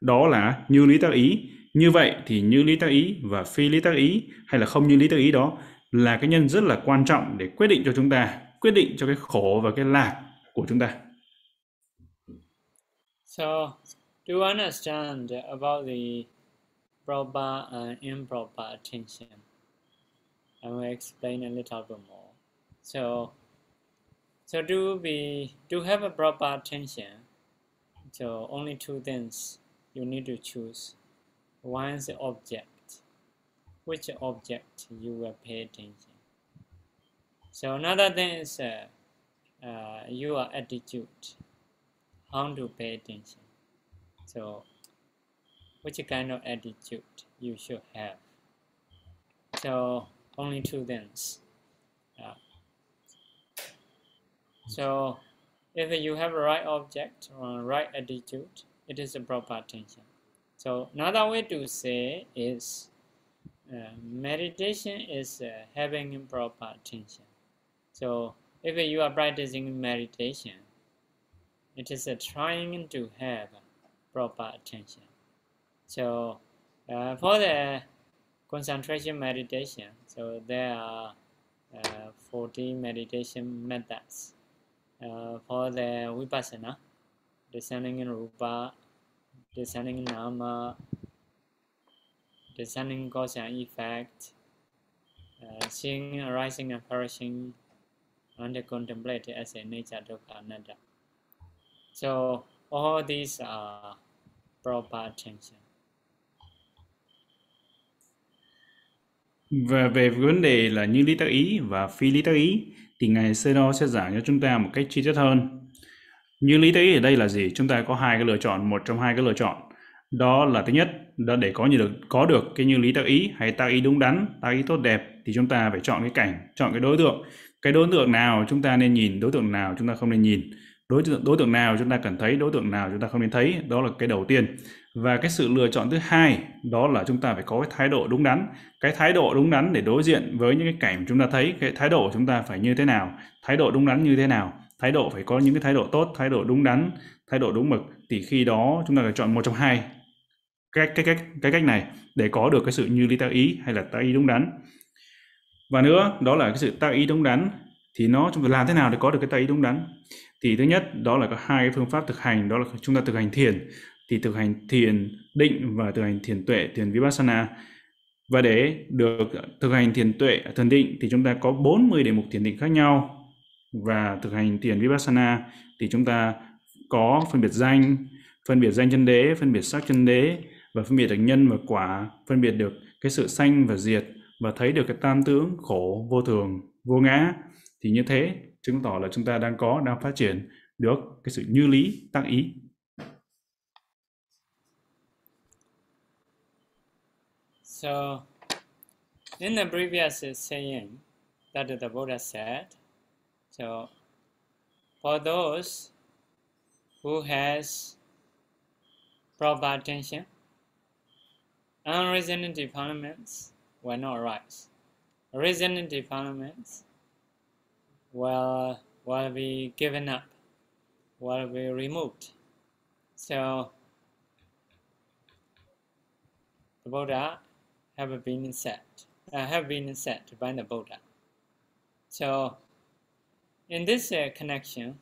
đó là như lý tác ý như vậy thì như lý tác ý và phi lý tác ý hay là không như lý tác ý đó là cái nhân rất là quan trọng để quyết định cho chúng ta quyết định cho cái khổ và cái lạc của chúng ta So, to understand about the proper and improper attention, I will explain a little bit more. So, so to be to have a proper attention, so only two things you need to choose. One is the object, which object you will pay attention. So another thing is uh, uh, your attitude, how to pay attention. So which kind of attitude you should have. So only two things. Uh, so if you have a right object or right attitude, it is a proper attention. So another way to say is uh, meditation is uh, having proper attention. So if you are practicing meditation, it is uh, trying to have proper attention. So uh, for the concentration meditation, so there are uh, 40 meditation methods. uh, for the vipassana, descending in rupa, descending in nama, descending cause and effect, uh, seeing arising and perishing, and contemplate as a nature dukkha anatta. So all these are proper attention. Và về vấn đề là như lý tác ý và phi lý tác ý thì ngài Seno sẽ giảng cho chúng ta một cách chi tiết hơn. Như lý ý ở đây là gì? Chúng ta có hai cái lựa chọn, một trong hai cái lựa chọn. Đó là thứ nhất, đó để có như được có được cái như lý tác ý hay tác ý đúng đắn, tác ý tốt đẹp thì chúng ta phải chọn cái cảnh, chọn cái đối tượng. Cái đối tượng nào chúng ta nên nhìn, đối tượng nào chúng ta không nên nhìn. đối tượng đối tượng nào chúng ta cần thấy đối tượng nào chúng ta không nên thấy đó là cái đầu tiên và cái sự lựa chọn thứ hai đó là chúng ta phải có cái thái độ đúng đắn cái thái độ đúng đắn để đối diện với những cái cảnh chúng ta thấy cái thái độ chúng ta phải như thế nào thái độ đúng đắn như thế nào thái độ phải có những cái thái độ tốt, thái độ đúng đắn, thái độ đúng mực thì khi đó chúng ta phải chọn một trong hai cách cái cách cái cách này để có được cái sự như lý tác ý hay là tác ý đúng đắn. Và nữa, đó là cái sự tác ý đúng đắn thì nó chúng ta làm thế nào để có được cái tác ý đúng đắn? Thì thứ nhất, đó là có hai cái phương pháp thực hành, đó là chúng ta thực hành thiền, thì thực hành thiền định và thực hành thiền tuệ, thiền vipassana. Và để được thực hành thiền tuệ, thiền định thì chúng ta có 40 đề mục thiền định khác nhau và thực hành thiền vipassana thì chúng ta có phân biệt danh phân biệt danh chân đế phân biệt sắc chân đế và phân biệt được nhân và quả phân biệt được cái sự sanh và diệt và thấy được cái tam tướng khổ vô thường vô ngã. Thì như thế chứng tỏ là chúng ta đang có đang phát triển được cái sự như lý tác ý. So, in the previous saying that the Buddha said, so for those who has proper attention, unreasoning developments will not arise. Reasoning developments will, will be given up, will be removed. So the Buddha have been set, uh, have been set by the Buddha. So in this uh, connection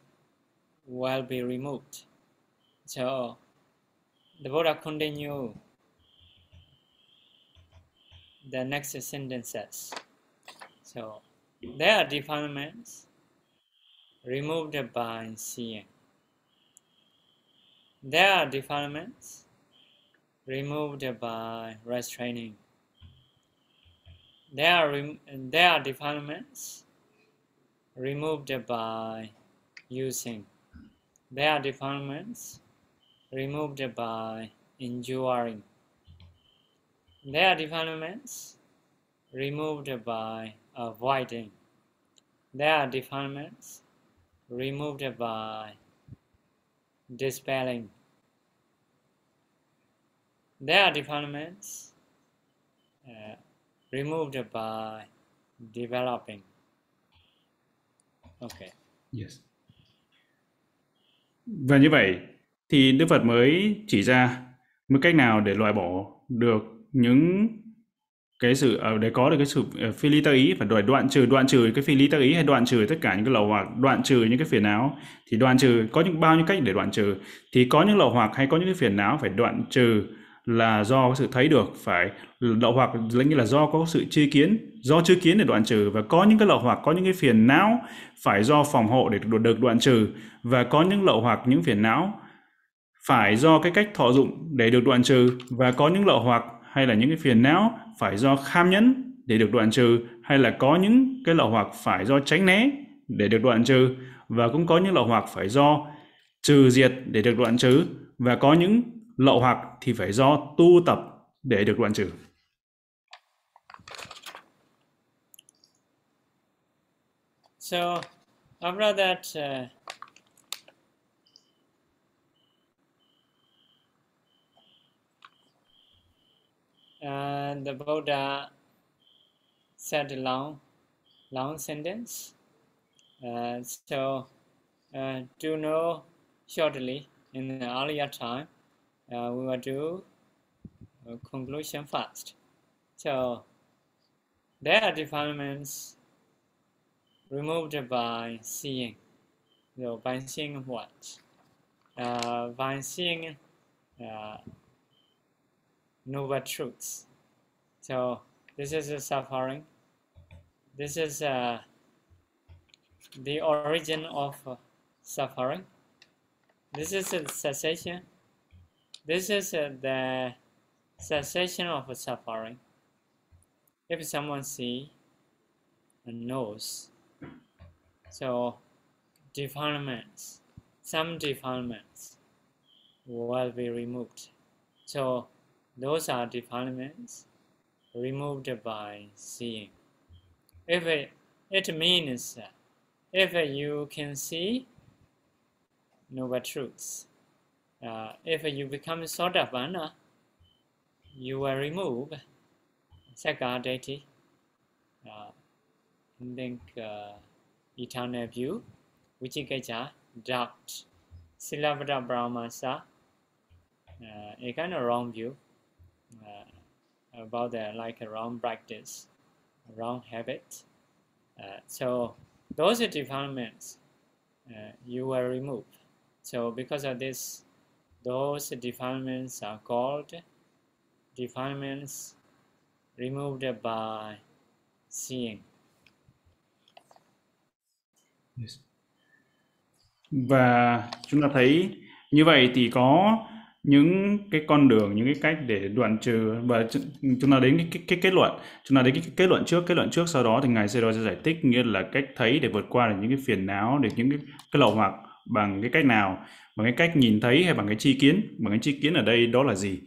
will be removed. So the Buddha continue the next sentences. So there are defilements removed by seeing. There are defilements removed by restraining. There are, there are defilements removed by using. There are removed by enduring. There are removed by avoiding. There are removed by dispelling. There are uh, removed by developing. Okay. Yes. Và như vậy thì Đức Phật mới chỉ ra một cách nào để loại bỏ được những cái sự à, để có được cái sự à, phi lý tác ý và đoạn đoạn trừ đoạn trừ cái phi lý tác ý hay đoạn trừ tất cả những cái lậu hoặc, đoạn trừ những cái phiền não, thì đoạn trừ có những, bao nhiêu cách để đoạn trừ thì có những lậu hoặc hay có những cái phiền não phải đoạn trừ là do có sự thấy được phải lậu hoặc là như là do có sự chi kiến do chưa kiến để đoạn trừ. Và có những cái lậu hoặc có những cái phiền não phải do phòng hộ để được, được đoạn trừ. Và có những lậu hoặc những phiền não phải do cái cách thọ dụng để được đoạn trừ. Và có những lậu hoặc hay là những cái phiền não phải do kham nhẫn để được đoạn trừ. Hay là có những cái lậu hoặc phải do tránh né để được đoạn trừ. Và cũng có những lậu hoặc phải do trừ diệt để được đoạn trừ. Và có những lậu hoặc thì phải do tu tập để được đoạn trừ. So after that, uh, uh, the Buddha said a long, long sentence. Uh, so uh, to know shortly in the earlier time, uh, we will do conclusion first. So there are developments removed by seeing. So by seeing what? Uh, by seeing uh, noble truths. So this is a suffering. This is uh, the origin of suffering. This is a cessation this is uh, the cessation of suffering. If someone see and knows, so defilements, some defilements will be removed. So those are defilements removed by seeing. If it, it means if you can see noble truths. Uh, if you become Sodapana, you will remove Sakka Deity, uh, and think uh, eternal view, Vichikajja, doubt, Silavada Brahmasa, uh, a kind of wrong view uh, about the like a wrong practice, wrong habit. Uh, so those defilements uh, you will remove. So because of this, those defilements are called defilements removed by seeing. Yes. Và chúng ta thấy như vậy thì có những cái con đường, những cái cách để đoạn trừ và chúng ta đến cái, cái, cái kết luận. Chúng ta đến cái, cái kết luận trước, kết luận trước sau đó thì ngài Sero sẽ giải thích nghĩa là cách thấy để vượt qua được những cái phiền não, để những cái, cái lậu hoặc bằng cái cách nào, bằng cái cách nhìn thấy hay bằng cái chi kiến. Bằng cái chi kiến ở đây đó là gì?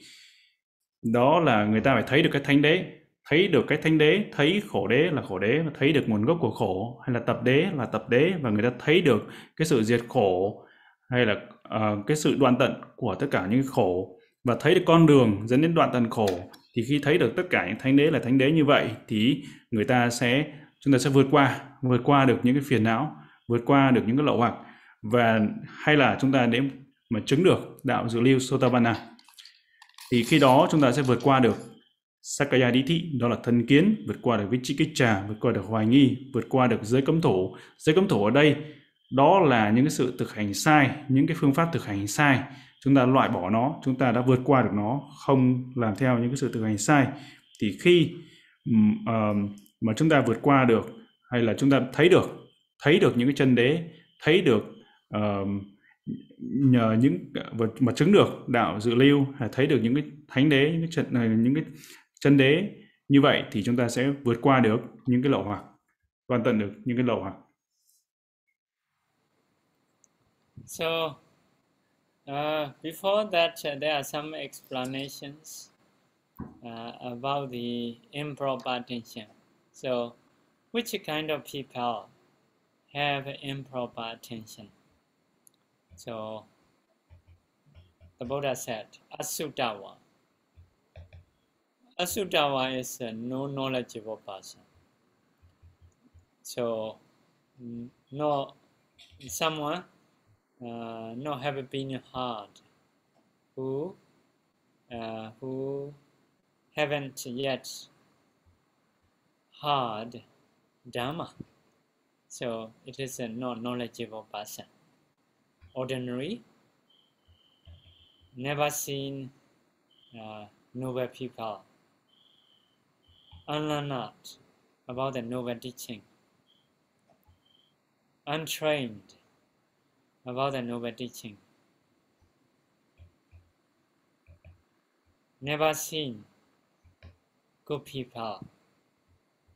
Đó là người ta phải thấy được cái thánh đế, thấy được cái thánh đế, thấy khổ đế là khổ đế và thấy được nguồn gốc của khổ hay là tập đế là tập đế và người ta thấy được cái sự diệt khổ hay là uh, cái sự đoạn tận của tất cả những khổ và thấy được con đường dẫn đến đoạn tận khổ thì khi thấy được tất cả những thánh đế là thánh đế như vậy thì người ta sẽ chúng ta sẽ vượt qua vượt qua được những cái phiền não vượt qua được những cái lậu hoặc và hay là chúng ta đến mà chứng được đạo dự lưu Sotapanna thì khi đó chúng ta sẽ vượt qua được Sakaya Ditti đó là thân kiến vượt qua được Vichikicca vượt qua được hoài nghi vượt qua được giới cấm thủ. Giới cấm thủ ở đây đó là những cái sự thực hành sai những cái phương pháp thực hành sai. Chúng ta loại bỏ nó chúng ta đã vượt qua được nó không làm theo những cái sự thực hành sai. Thì khi uh, mà chúng ta vượt qua được hay là chúng ta thấy được thấy được những cái chân đế thấy được uh, nhờ những mà chứng được đạo dự lưu hay thấy được những cái thánh đế những cái chân à, những cái chân đế như vậy thì chúng ta sẽ vượt qua được những cái lậu hoặc hoàn tận được những cái lậu hoặc So, uh, before that, uh, there are some explanations uh, about the improper attention. So, which kind of people have improper attention? So, the Buddha said, Asutawa. Asutawa is a no knowledgeable person. So, no someone uh, not have been hard, who uh, who haven't yet heard Dharma. So it is a non knowledgeable person. Ordinary, never seen uh, noble people, unlearned about the noble teaching, untrained about the noble teaching. Never seen good people.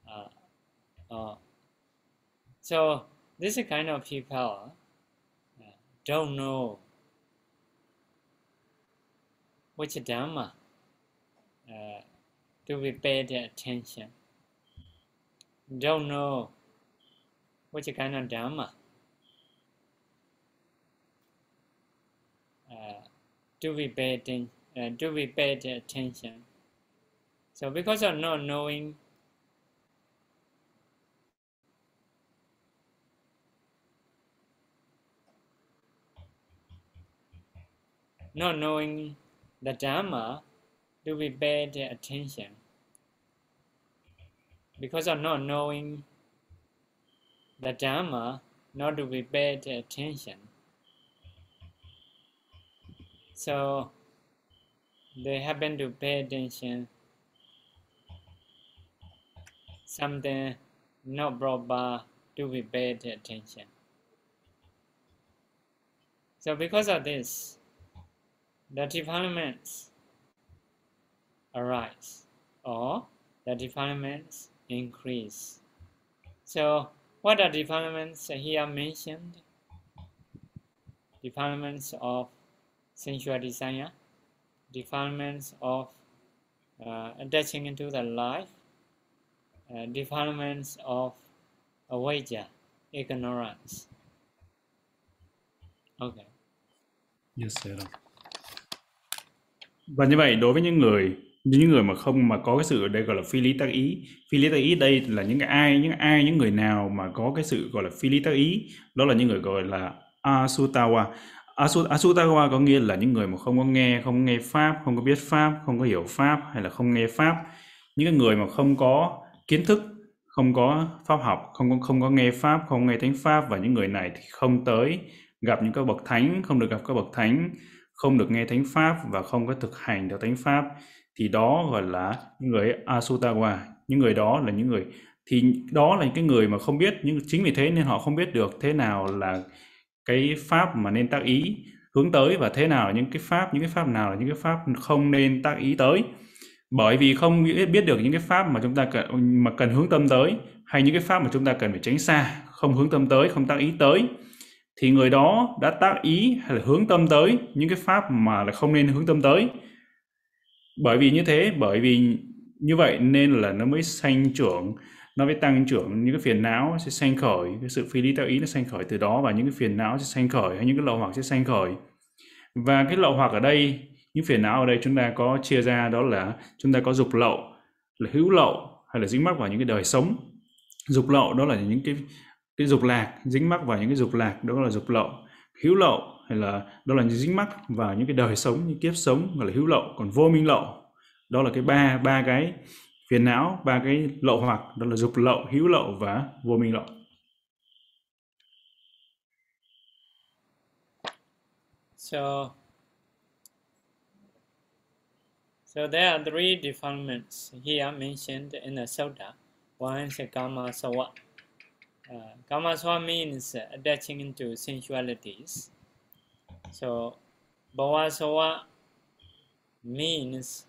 Uh, uh, so this kind of people don't know which Dhamma uh, to be paid attention. Don't know which kind of Dhamma do we pay attention? Uh, do we pay the attention? So because of not knowing not knowing the Dhamma, do we pay the attention? Because of not knowing the Dhamma, nor do we pay the attention. So they happen to pay attention something not proper do we pay the attention. So because of this, the defilements arise or the defilements increase. So what are defilements here mentioned? Defilements of sensual desire, defilements of uh, attaching into the life, uh, defilements of awaja, ignorance. Okay. Yes, sir. Và như vậy đối với những người những người mà không, mà có cái sự ở đây gọi là phi lý tác ý phi lý tác ý đây là những cái ai, những ai, những người nào mà có cái sự gọi là phi lý tác ý đó là những người gọi là asutawa. Asutawa có nghĩa là những người mà không có nghe, không nghe pháp, không có biết pháp, không có hiểu pháp hay là không nghe pháp. Những người mà không có kiến thức, không có pháp học, không có không có nghe pháp, không nghe thánh pháp và những người này thì không tới gặp những các bậc thánh, không được gặp các bậc thánh không được nghe thánh pháp và không có thực hành theo thánh pháp, thì đó gọi là những người asutawa. Những người đó là những người, thì đó là những cái người mà không biết, nhưng chính vì thế nên họ không biết được thế nào là cái pháp mà nên tác ý hướng tới và thế nào những cái pháp, những cái pháp nào là những cái pháp không nên tác ý tới. Bởi vì không biết được những cái pháp mà chúng ta cần, mà cần hướng tâm tới, hay những cái pháp mà chúng ta cần phải tránh xa, không hướng tâm tới, không tác ý tới thì người đó đã tác ý hay là hướng tâm tới những cái pháp mà là không nên hướng tâm tới. Bởi vì như thế, bởi vì như vậy nên là nó mới sanh trưởng, nó mới tăng trưởng những cái phiền não sẽ sanh khởi, cái sự phi lý tạo ý nó sanh khởi từ đó và những cái phiền não sẽ sanh khởi hay những cái lậu hoặc sẽ sanh khởi. Và cái lậu hoặc ở đây, những phiền não ở đây chúng ta có chia ra đó là chúng ta có dục lậu, là hữu lậu hay là dính mắc vào những cái đời sống. Dục lậu đó là những cái cái dục lạc, dính mắc vào những cái dục lạc, đó là dục lậu hữu lậu, hay là đó là dính mắc vào những cái đời sống, những kiếp sống gọi là hữu lậu, còn vô minh lậu. Đó là cái ba ba cái phiền não, ba cái lậu hoặc, đó là dục lậu hữu lậu và vô minh lậu. So so there are three defilements here mentioned in the sutta. One is kama sawa uh, kama means attaching into sensualities. So bhavasawa means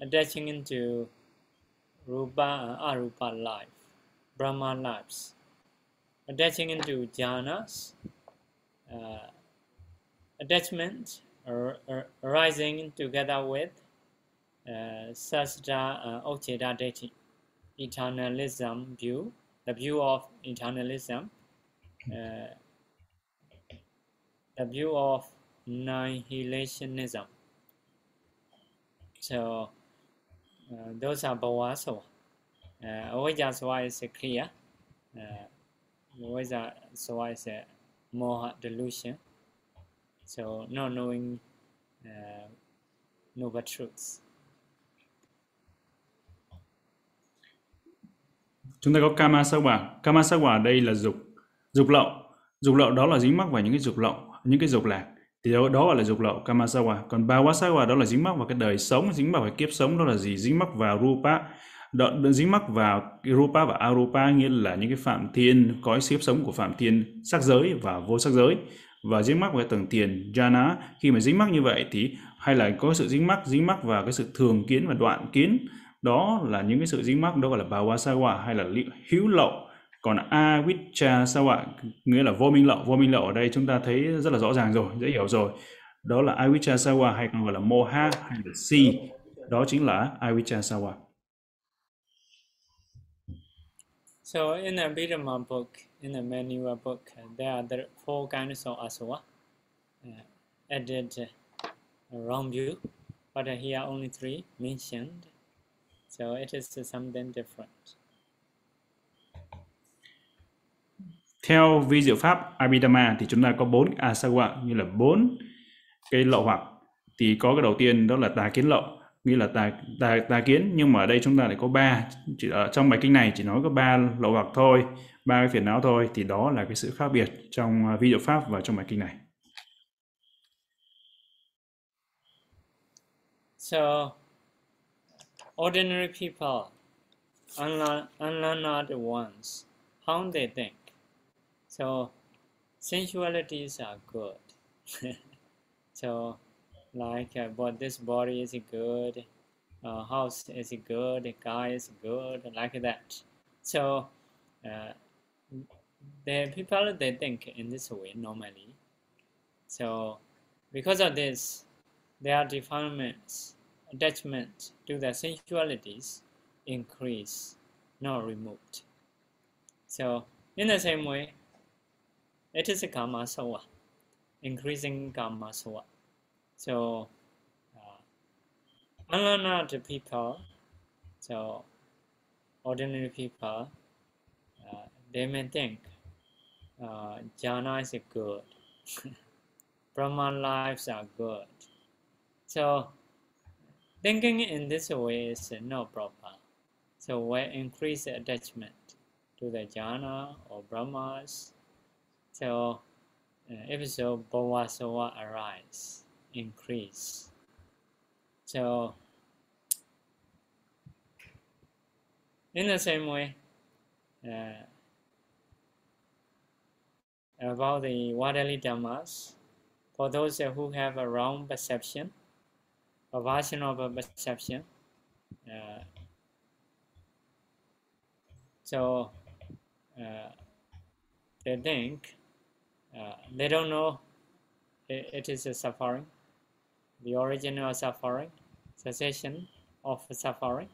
attaching into Rupa and Arupa life, Brahma lives, attaching into jhanas, uh, attachment ar ar arising together with uh, Sastra and Ocheda eternalism view, the view of eternalism, uh, the view of nihilationism. So uh, those are bhavasa. Uh, avijja sawa is clear. Uh, avijja sawa is a delusion. So not knowing uh, noble truths. Chúng ta có kama sawa kama sawa đây là dục. Dục lậu. Dục lậu đó là dính mắc vào những cái dục lậu những cái dục lạc. Thì đó, đó gọi là dục lậu kama sa quả còn ba sắc quả đó là dính mắc vào cái đời sống dính mắc vào kiếp sống đó là gì? Dính mắc vào rupa. Đó, dính mắc vào rupa và arupa nghĩa là những cái phạm thiên cõi kiếp sống của phạm thiên sắc giới và vô sắc giới. Và dính mắc vào cái tầng tiền jhana. Khi mà dính mắc như vậy thì hay là có sự dính mắc dính mắc vào cái sự thường kiến và đoạn kiến đó là những cái sự dính mắc đó gọi là bawasawa hay là hữu lậu. Còn avicca sawa nghĩa là vô minh lậu. Vô minh lậu ở đây chúng ta thấy rất là rõ ràng rồi dễ hiểu rồi. Đó là avicca sawa hay còn gọi là moha hay là si. Đó chính là avicca sawa So in the Abhidhamma book, in the manual book, there are the four kinds of asawa uh, added uh, wrong view, but here only three mentioned. So it is something different. Theo vi diệu pháp Abhidhamma thì chúng ta có bốn asawa như là bốn cái lậu hoặc. Thì có cái đầu tiên đó là tà kiến lậu nghĩa là tà tà tà kiến. Nhưng mà ở đây chúng ta lại có ba chỉ ở trong bài kinh này chỉ nói có ba lậu hoặc thôi ba cái phiền não thôi. Thì đó là cái sự khác biệt trong à, vi diệu pháp và trong bài kinh này. So ordinary people, unlearned ones, how they think. So sensualities are good. (laughs) so like uh, but this body is good, uh, house is good, guy is good, like that. So uh, the people they think in this way normally. So because of this, their defilements, attachment to the sensualities increase, not removed. So in the same way, it is a karma sawa. increasing karma so so uh, unlearned people so ordinary people uh, they may think uh, jhana is good (laughs) brahman lives are good so thinking in this way is not proper so we increase attachment to the jhana or brahmas so uh, if so, bhava arise, increase. So, in the same way, uh, about the worldly dhammas, for those who have a wrong perception, a version of a perception, uh, so uh, they think uh, they don't know it, it is a suffering, the origin of suffering, cessation of suffering.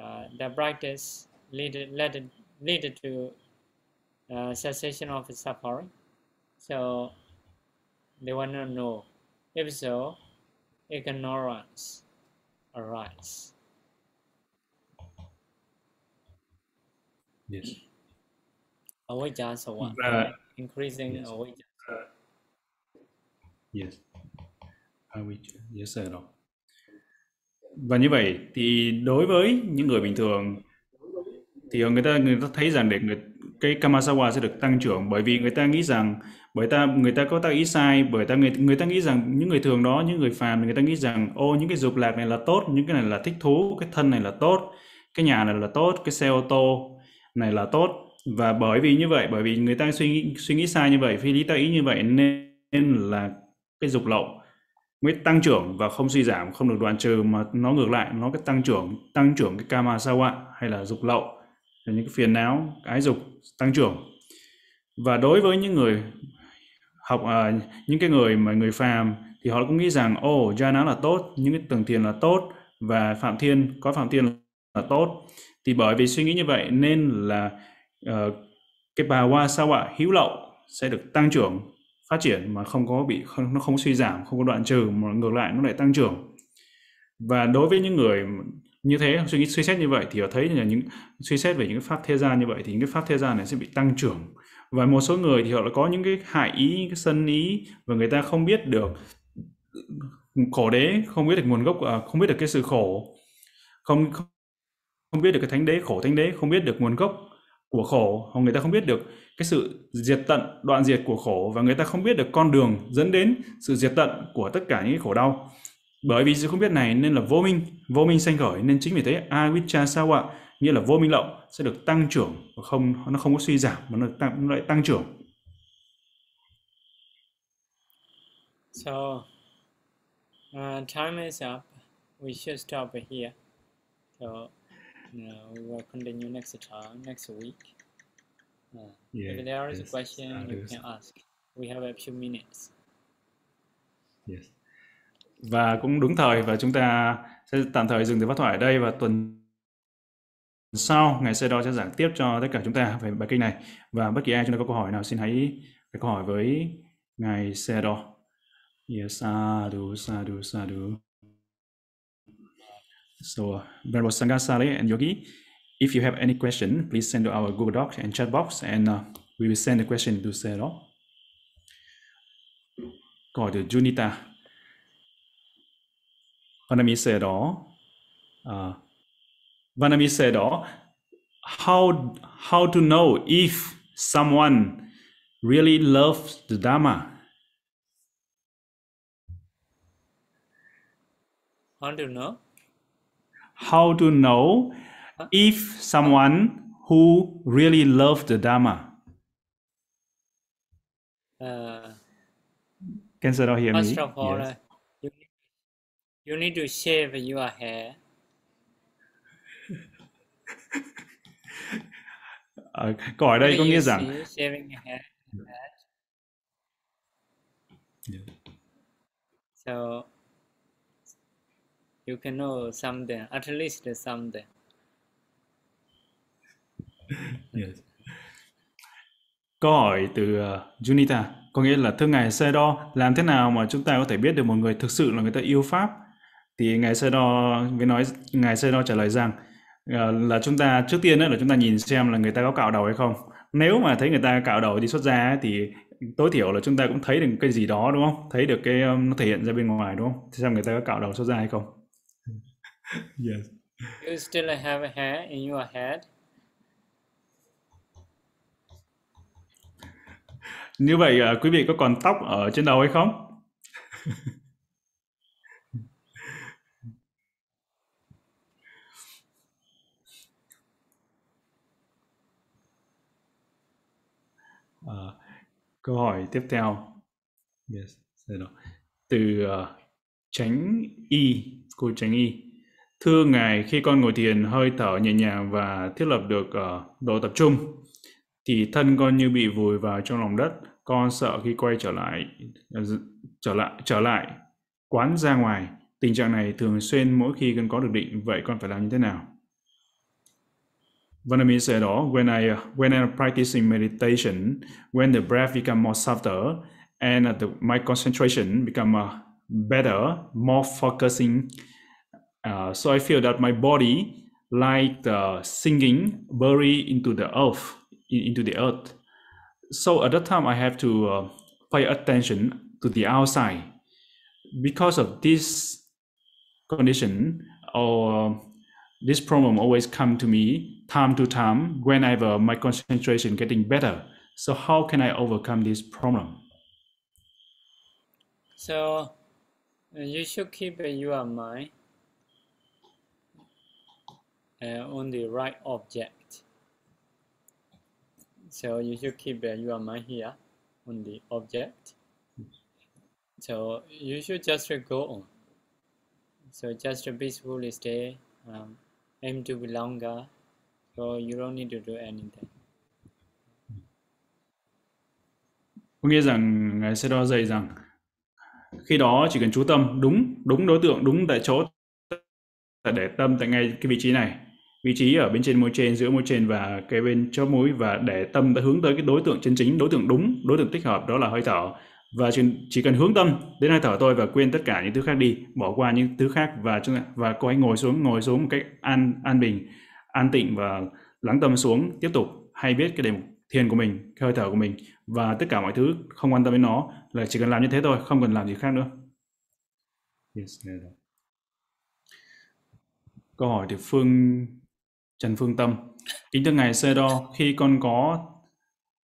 Uh, the practice lead, led, lead to uh, cessation of suffering. So they want to know. If so, ignorance arise. Yes. Avijja so what? Và increasing Yes. avijja. Yes. Will, yes sir đó. Và như vậy thì đối với những người bình thường thì người ta người ta thấy rằng để người cái Kamasawa sẽ được tăng trưởng bởi vì người ta nghĩ rằng bởi ta người ta có tác ý sai bởi ta người người ta nghĩ rằng những người thường đó những người phàm người ta nghĩ rằng ô những cái dục lạc này là tốt những cái này là thích thú cái thân này là tốt cái nhà này là tốt cái xe ô tô này là tốt. Và bởi vì như vậy bởi vì người ta suy nghĩ suy nghĩ sai như vậy phi lý tác ý như vậy nên, nên là cái dục lậu mới tăng trưởng và không suy giảm không được đoạn trừ mà nó ngược lại nó cái tăng trưởng tăng trưởng cái kama sawa hay là dục lậu là những cái phiền não cái ái dục tăng trưởng. Và đối với những người học uh, những cái người mà người phàm thì họ cũng nghĩ rằng ô oh, jhana là tốt những cái tầng thiền là tốt và phạm thiên có phạm thiên là tốt. Thì bởi vì suy nghĩ như vậy nên là uh, cái bà qua sao ạ hữu lậu sẽ được tăng trưởng phát triển mà không có bị không, nó không suy giảm không có đoạn trừ mà ngược lại nó lại tăng trưởng. Và đối với những người như thế suy nghĩ suy xét như vậy thì họ thấy là những suy xét về những cái pháp thế gian như vậy thì những cái pháp thế gian này sẽ bị tăng trưởng và một số người thì họ lại có những cái hại ý cái sân ý và người ta không biết được khổ đế, không biết được nguồn gốc à, không biết được cái sự khổ, không không biết được cái thánh đế, khổ thánh đế, không biết được nguồn gốc của khổ, hoặc người ta không biết được cái sự diệt tận, đoạn diệt của khổ và người ta không biết được con đường dẫn đến sự diệt tận của tất cả những khổ đau. Bởi vì sự không biết này nên là vô minh vô minh sanh khởi nên chính vì thế avijja sawa nghĩa là vô minh lậu sẽ được tăng trưởng và không nó không có suy giảm mà nó, tăng, nó lại tăng trưởng So, uh, time is up. We should stop here. So, you know, we will continue next time, next week. Uh, if there is a question, you can ask. We have a few minutes. Yes. Và cũng đúng thời và chúng ta sẽ tạm thời dừng từ phát thoại ở đây và tuần sau ngày sau đó sẽ giảng tiếp cho tất cả chúng ta về bài kinh này. Và bất kỳ ai chúng ta có câu hỏi nào xin hãy đặt câu hỏi với ngài xe đo. Yes sadhu sadhu sadhu so uh, Venerable Sangasale and Yogi. If you have any question please send to our Google Doc and chat box and uh, we will send the question to xe đó câu hỏi từ Junita Vanami said đó uh, Vanami said đó how how to know if someone really loves the Dharma Want to know? how to know if someone who really loves the Dharma Uh, can Sado hear me first of all, yes. uh, you, you need to shave your hair. Ờ, câu hỏi đây có nghĩa rằng so you can know something, at least something. Yes. câu hỏi từ uh, Junita có nghĩa là thưa ngài Sê-đo làm thế nào mà chúng ta có thể biết được một người thực sự là người ta yêu pháp thì ngài Sê-đo mới nói ngài Sê-đo trả lời rằng là chúng ta trước tiên là chúng ta nhìn xem là người ta có cạo đầu hay không. Nếu mà thấy người ta cạo đầu đi xuất gia thì tối thiểu là chúng ta cũng thấy được cái gì đó đúng không? Thấy được cái nó thể hiện ra bên ngoài đúng không? Xem người ta có cạo đầu xuất ra hay không. (laughs) Yes. You still have a hair in your head? Như vậy uh, quý vị có còn tóc ở trên đầu hay không (laughs) uh, câu hỏi tiếp theo. Yes từ uh, tránh y cô tránh y. Thưa ngài khi con ngồi thiền hơi thở nhẹ nhàng và thiết lập được uh, độ tập trung thì thân con như bị vùi vào trong lòng đất. Con sợ khi quay trở lại uh, trở lại trở lại quán ra ngoài. Tình trạng này thường xuyên mỗi khi con có được định vậy con phải làm như thế nào Vanami said, "Oh, when I when I'm practicing meditation, when the breath become more softer and the, my concentration become uh, better, more focusing, uh, so I feel that my body like the sinking bury into the earth, into the earth. So at that time, I have to uh, pay attention to the outside. Because of this condition or this problem always come to me time to time whenever my concentration getting better. So how can I overcome this problem? So uh, you should keep your mind uh, on the right object. So you should keep your mind here on the object. So you should just go on. So just peacefully stay, um, aim to be longer, So you don't need to do anything. Có nghĩa rằng ngài sẽ đo dạy rằng khi đó chỉ cần chú tâm đúng đúng đối tượng đúng tại chỗ để tâm tại ngay cái vị trí này. Vị trí ở bên trên môi trên giữa môi trên và cái bên chóp mũi và để tâm đã hướng tới cái đối tượng chân chính đối tượng đúng đối tượng thích hợp đó là hơi thở và chỉ, cần hướng tâm đến hơi thở tôi và quên tất cả những thứ khác đi bỏ qua những thứ khác và và cô ấy ngồi xuống ngồi xuống một cách an an bình an tịnh và lắng tâm xuống tiếp tục hay biết cái đề mục thiền của mình cái hơi thở của mình. Và tất cả mọi thứ không quan tâm đến nó là chỉ cần làm như thế thôi không cần làm gì khác nữa. Yes, câu hỏi từ phương trần phương tâm. Kính thưa ngài sơ đo khi con có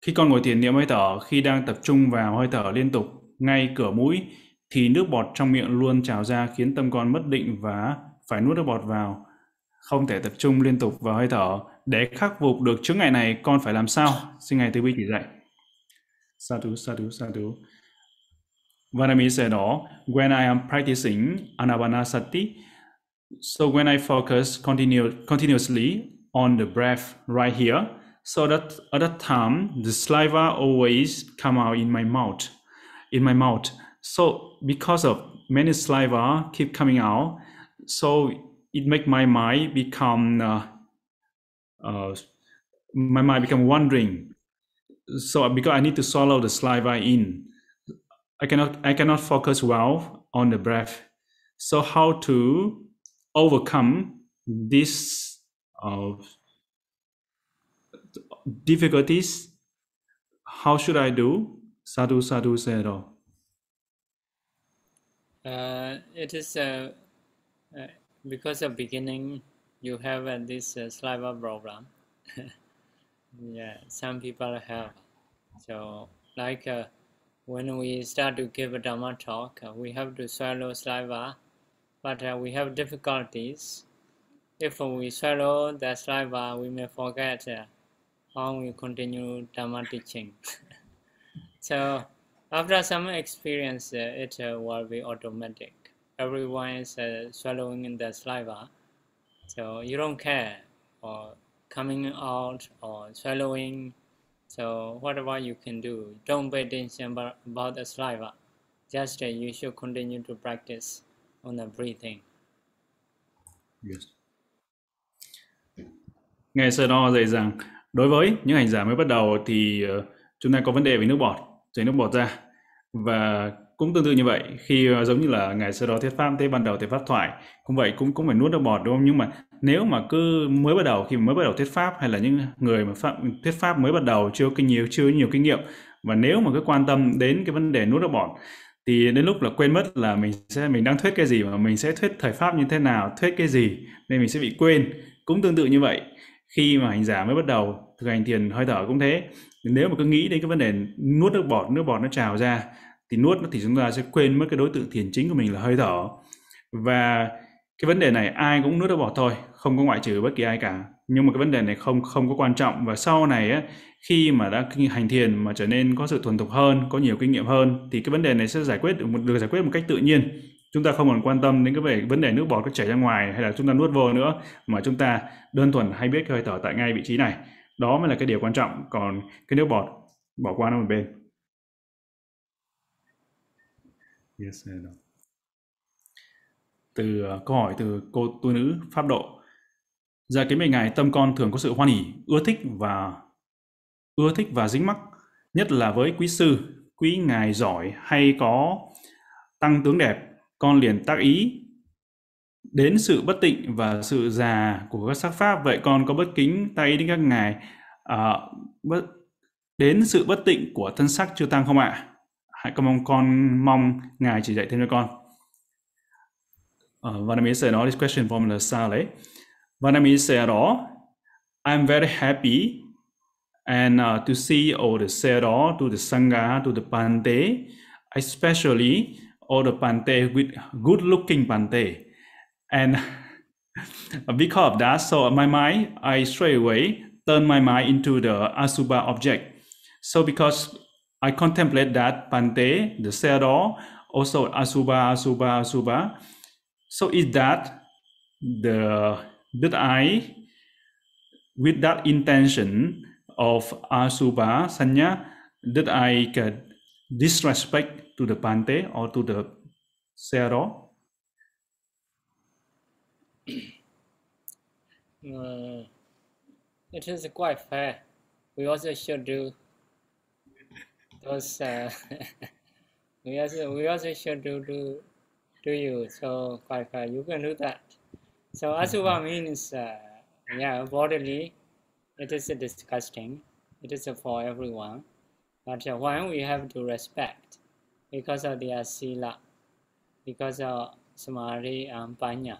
khi con ngồi thiền niệm hơi thở khi đang tập trung vào hơi thở liên tục ngay cửa mũi thì nước bọt trong miệng luôn trào ra khiến tâm con mất định và phải nuốt nước bọt vào không thể tập trung liên tục vào hơi thở. Để khắc phục được chứng ngại này, con phải làm sao? Xin Ngài Tư Bi chỉ dạy. Sadhu, sadhu, sadhu. Vanami said, đó, when I am practicing anapanasati, so when I focus continue, continuously on the breath right here, so that at that time the saliva always come out in my mouth, in my mouth. So because of many saliva keep coming out, so it make my mind become uh, uh, my mind become wandering. So because I need to swallow the saliva in, I cannot I cannot focus well on the breath. So how to overcome this uh, difficulties? How should I do? Sadhu sadhu said. Uh, it is a, a because of beginning you have uh, this uh, saliva problem (laughs) yeah some people have so like uh, when we start to give a dhamma talk uh, we have to swallow saliva but uh, we have difficulties if we swallow the saliva we may forget uh, how we continue dhamma teaching (laughs) so after some experience it will be automatic everyone is uh, swallowing in the saliva. So you don't care or coming out or swallowing. So whatever you can do, don't pay attention about, the saliva. Just uh, you should continue to practice on the breathing. Yes. Nghe sơ đo dạy rằng đối với những hành giả mới bắt đầu thì ờ, chúng ta có vấn đề về nước bọt chảy nước bọt ra. Và cũng tương tự như vậy khi ờ, giống như là ngày sau đó thuyết pháp thế ban đầu thuyết pháp thoại cũng vậy cũng cũng phải nuốt nước bọt đúng không? Nhưng mà nếu mà cứ mới bắt đầu khi mới bắt đầu thuyết pháp hay là những người mà phạm, thuyết pháp mới bắt đầu chưa kinh nhiều chưa nhiều kinh nghiệm và nếu mà cứ quan tâm đến cái vấn đề nuốt nước bọt thì đến lúc là quên mất là mình sẽ mình đang thuyết cái gì mà mình sẽ thuyết thời pháp như thế nào thuyết cái gì nên mình sẽ bị quên. Cũng tương tự như vậy khi mà hành giả mới bắt đầu thực hành thiền hơi thở cũng thế. Nếu mà cứ nghĩ đến cái vấn đề nuốt nước bọt nước bọt nó trào ra thì nuốt thì chúng ta sẽ quên mất cái đối tượng thiền chính của mình là hơi thở. Và cái vấn đề này ai cũng nuốt nước bọt thôi không có ngoại trừ bất kỳ ai cả. Nhưng mà cái vấn đề này không không có quan trọng. Và sau này á khi mà đã hành thiền mà trở nên có sự thuần thục hơn có nhiều kinh nghiệm hơn thì cái vấn đề này sẽ giải quyết được, được giải quyết một cách tự nhiên chúng ta không còn quan tâm đến cái về vấn đề nước bọt có chảy ra ngoài hay là chúng ta nuốt vô nữa mà chúng ta đơn thuần hay biết cái hơi thở tại ngay vị trí này. Đó mới là cái điều quan trọng. Còn cái nước bọt bỏ qua nó một bên. Yes, từ uh, câu hỏi từ cô tu nữ pháp độ. Ra kính bạch ngày tâm con thường có sự hoan hỉ, ưa thích và ưa thích và dính mắc, nhất là với quý sư, quý ngài giỏi hay có tăng tướng đẹp, con liền tác ý. Đến sự bất tịnh và sự già của các sắc pháp vậy con có bất kính tay đến các ngài. À, bất, đến sự bất tịnh của thân sắc chưa tăng không ạ? Hãy con mong con mong ngài chỉ dạy thêm cho con. Ờ, uh, Vietnamese said all this question from the Sale Vietnamese said all I'm very happy and uh, to see all the Sero, to the Sangha, to the Pante, especially older Pante with good looking Pante. And (laughs) because of that, so my mind, I straight away turn my mind into the Asuba object. So because I contemplate that Pante, the Sero, also Asuba, Asuba, Asuba. So is that the that I with that intention of Asuba Sanya that I get disrespect to the Pante or to the Sero? Uh, it is quite fair. We also should do those. Uh, (laughs) we also we also should do do do you so quite fair. You can do that. So asuba means uh, yeah bodily. It is disgusting. It is for everyone. But uh, one we have to respect because of their sila, because of samadhi and um, panya.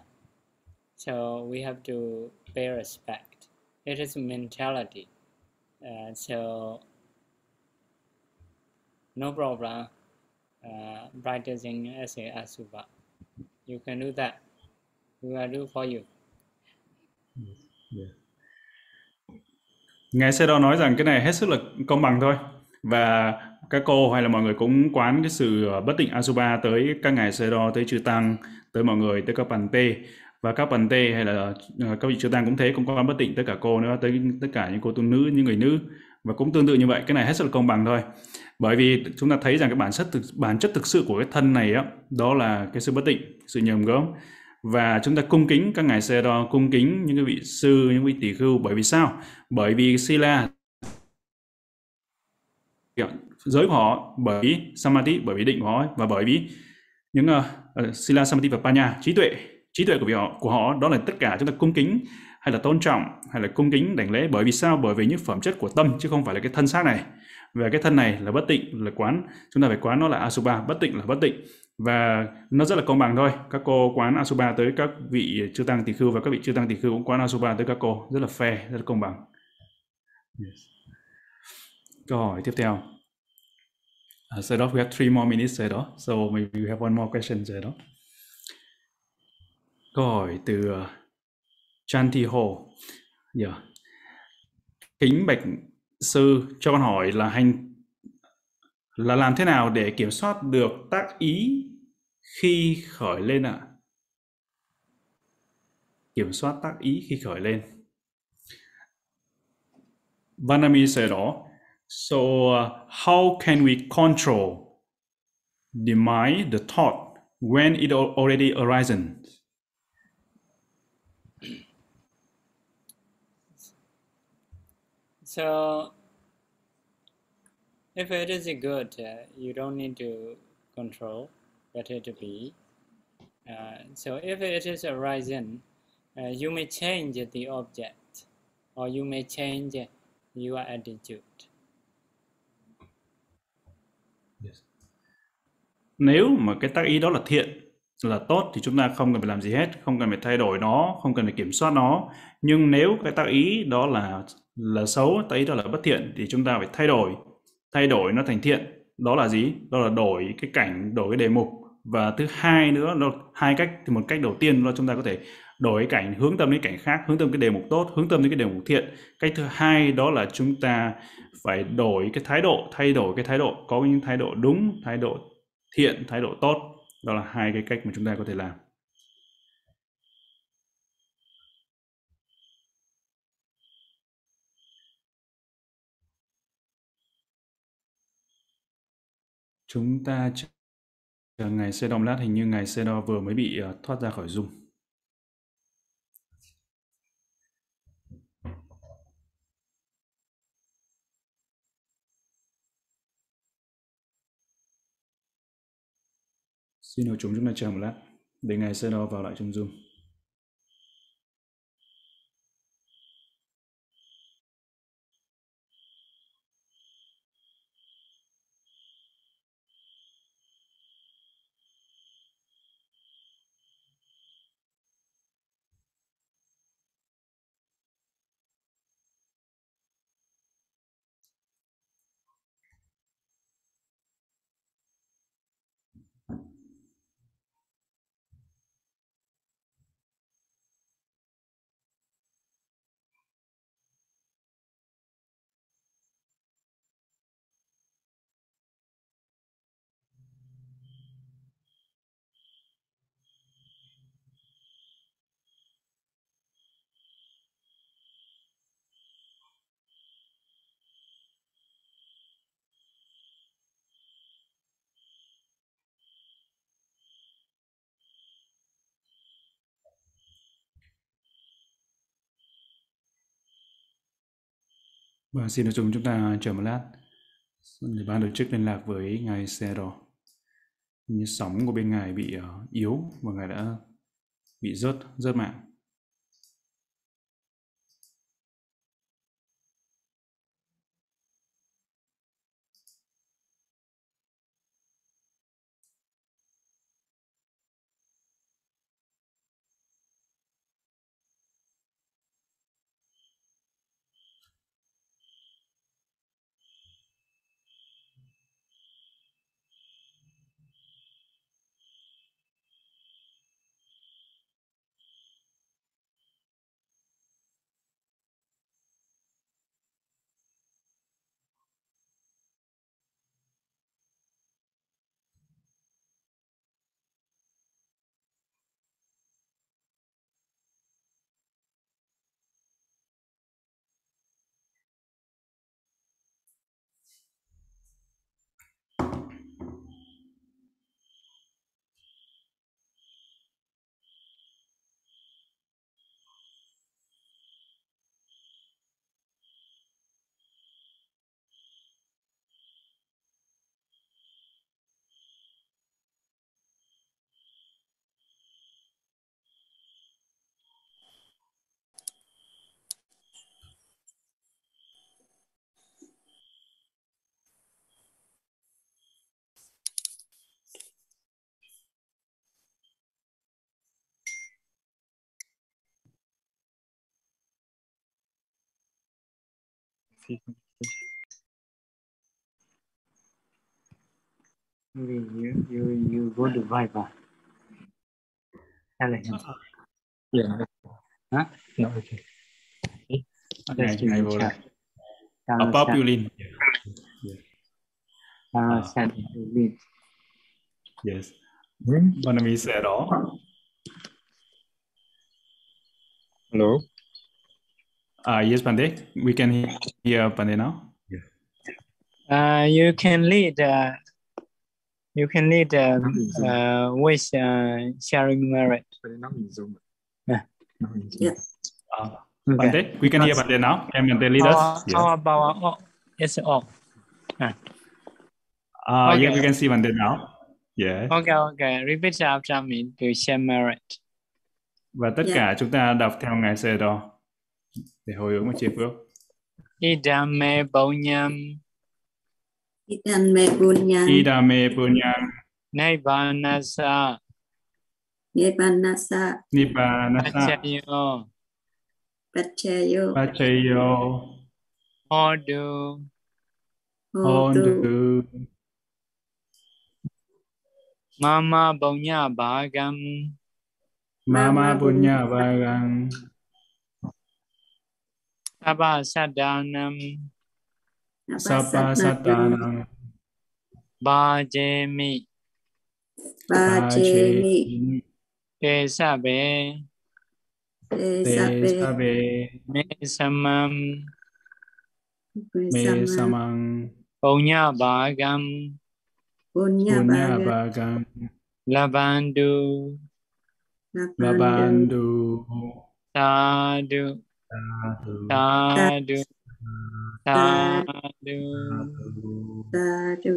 So we have to pay respect. It is mentality. Uh, so no problem uh, practicing as a asuba. You can do that. We will do for you. Yeah. Ngài Sê Đo nói rằng cái này hết sức là công bằng thôi và các cô hay là mọi người cũng quán cái sự ờ, bất định Asuba tới các ngài Sê Đo, tới chư Tăng, tới mọi người, tới các bàn tê. Và các bàn tê hay là ờ, các vị chư tăng cũng thế cũng quán bất định tới cả cô nữa tới tất cả những cô tu nữ những người nữ. Và cũng tương tự như vậy cái này hết sức là công bằng thôi. Bởi vì chúng ta thấy rằng cái bản chất thực bản chất thực sự của cái thân này á đó là cái sự bất định sự nhầm gớm. Và chúng ta cung kính các ngài xe đo cung kính những cái vị sư những vị tỷ khưu. Bởi vì sao? Bởi vì sila Dạ, giới của họ bởi vì samadhi bởi vì định của họ và bởi vì những uh, sila samadhi và panya trí tuệ trí tuệ của họ của họ đó là tất cả chúng ta cung kính hay là tôn trọng hay là cung kính đảnh lễ bởi vì sao? Bởi vì những phẩm chất của tâm chứ không phải là cái thân xác này. Và cái thân này là bất tịnh là quán chúng ta phải quán nó là asuba bất tịnh là bất tịnh. Và nó rất là công bằng thôi. Các cô quán asuba tới các vị chư tăng tỷ khưu và các vị chư tăng tỷ khưu cũng quán asuba tới các cô. Rất là fair rất là công bằng. Yes câu hỏi tiếp theo à, uh, so we have three more minutes rồi đó so maybe we have one more question rồi đó câu hỏi từ à, uh, Chanti Ho yeah. kính bạch sư cho con hỏi là hành là làm thế nào để kiểm soát được tác ý khi khởi lên ạ? À? Kiểm soát tác ý khi khởi lên. Vanami sẽ đó. So uh, how can we control the mind, the thought when it already arises? So if it is good, uh, you don't need to control, let it be. Uh, so if it is arising, uh, you may change the object, or you may change your attitude. Nếu mà cái tác ý đó là thiện, là tốt thì chúng ta không cần phải làm gì hết, không cần phải thay đổi nó, không cần phải kiểm soát nó. Nhưng nếu cái tác ý đó là là xấu, tác ý đó là bất thiện thì chúng ta phải thay đổi, thay đổi nó thành thiện. Đó là gì? Đó là đổi cái cảnh, đổi cái đề mục. Và thứ hai nữa, nó hai cách thì một cách đầu tiên là chúng ta có thể đổi cái cảnh hướng tâm đến cảnh khác, hướng tâm cái đề mục tốt, hướng tâm đến cái đề mục thiện. Cách thứ hai đó là chúng ta phải đổi cái thái độ, thay đổi cái thái độ, có những thái độ đúng, thái độ thiện, thái độ tốt. Đó là hai cái cách mà chúng ta có thể làm. Chúng ta chờ ngài xe đồng lát hình như ngài xe đo vừa mới bị ờ, thoát ra khỏi dung Xin hội chúng chúng ta chờ một lát, để ngài sẽ đo vào lại trong Zoom. Và xin nói chung chúng ta chờ một lát để ban tổ chức liên lạc với ngài Sero. Như sóng của bên ngài bị ờ, yếu và ngài đã bị rớt rớt mạng. You you you go to Viber. Hay là Yeah. Huh? Yeah, okay. okay. Vô chat. đây. Download Above you Lin. Download Ah. chat. Link. Yes. Barnaby sẽ đó. Hello. Uh, yes, Pande. We can he- hear Pande now. Uh, you can lead. Uh, you can lead uh, uh, with uh, sharing merit. Yeah. Yeah. Uh, Okay. Pande, we can hear Pande now. Can Pande lead us? how about oh, it's off? Uh, Okay. Yeah, we can see Bante now. Yeah. Okay, okay. Repeat after me to share merit. Và tất Dạ. cả chúng ta đọc theo ngài Sê Đo để hồi hướng một chi phước. Idame bonyam Idan me bunya Idame punyang naivanasa Nebanasa nibbanasa. Achayo Pachayo. Pachayo. Hodu Hodu mama bonya bhagam. Mama punya vagang sabha sadanam. Sapa bhajemi Bajemi te sabe te Esabe sabe me samam me Sama samang bonya bhagam Punya punya Baga vagang labandu Labandu labandu sadu sadu sadu sadu Sadu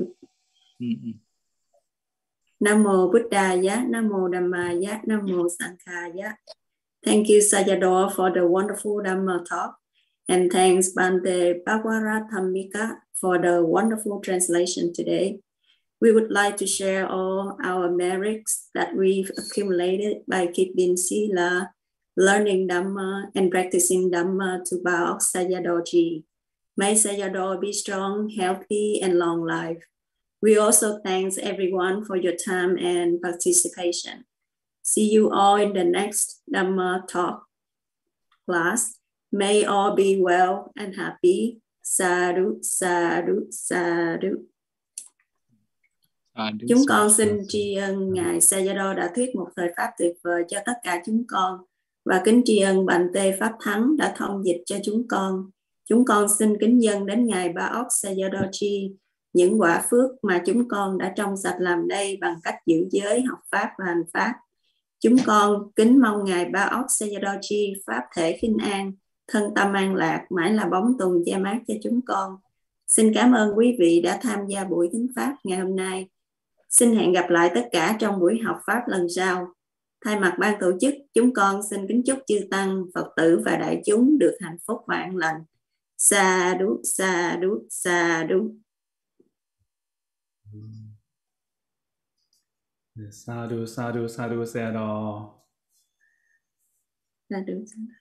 Mm-mm. Nam mô Buddhaya, Nam mô Dhammaya, Nam mô Sankhaya. Thank you, Sayadaw, for the wonderful Dhamma talk. And thanks, Bante Bhagavarathamika, for the wonderful translation today. We would like to share all our merits that we've accumulated by keeping Sila, learning Dhamma, and practicing Dhamma to Baok Sayadaw May Sayadaw be strong, healthy, and long life. We also thanks everyone for your time and participation. See you all in the next Dhamma talk class. May all be well and happy. Sadhu, sadhu, sadhu. Sadu, Chúng con xin tri ân Ngài Sayadaw đã thuyết một thời Pháp tuyệt vời cho tất cả chúng con và kính tri ân bạn Tê Pháp Thắng đã thông dịch cho chúng con. Chúng con xin kính dân đến Ngài Ba Ốc Sayadaw những quả phước mà chúng con đã trong sạch làm đây bằng cách giữ giới, học Pháp và hành Pháp. Chúng con kính mong Ngài Ba Ốc Sayadaw Pháp thể khinh an, thân tâm an lạc, mãi là bóng tùng che mát cho chúng con. Xin cảm ơn quý vị đã tham gia buổi thính Pháp ngày hôm nay. Xin hẹn gặp lại tất cả trong buổi học Pháp lần sau. Thay mặt ban tổ chức, chúng con xin kính chúc chư Tăng, Phật tử và đại chúng được hạnh phúc và an lành. Sa đú, sa đú, sa đú. Sadhu, sadhu, sadhu, sadhu. Sa đú, sa đú.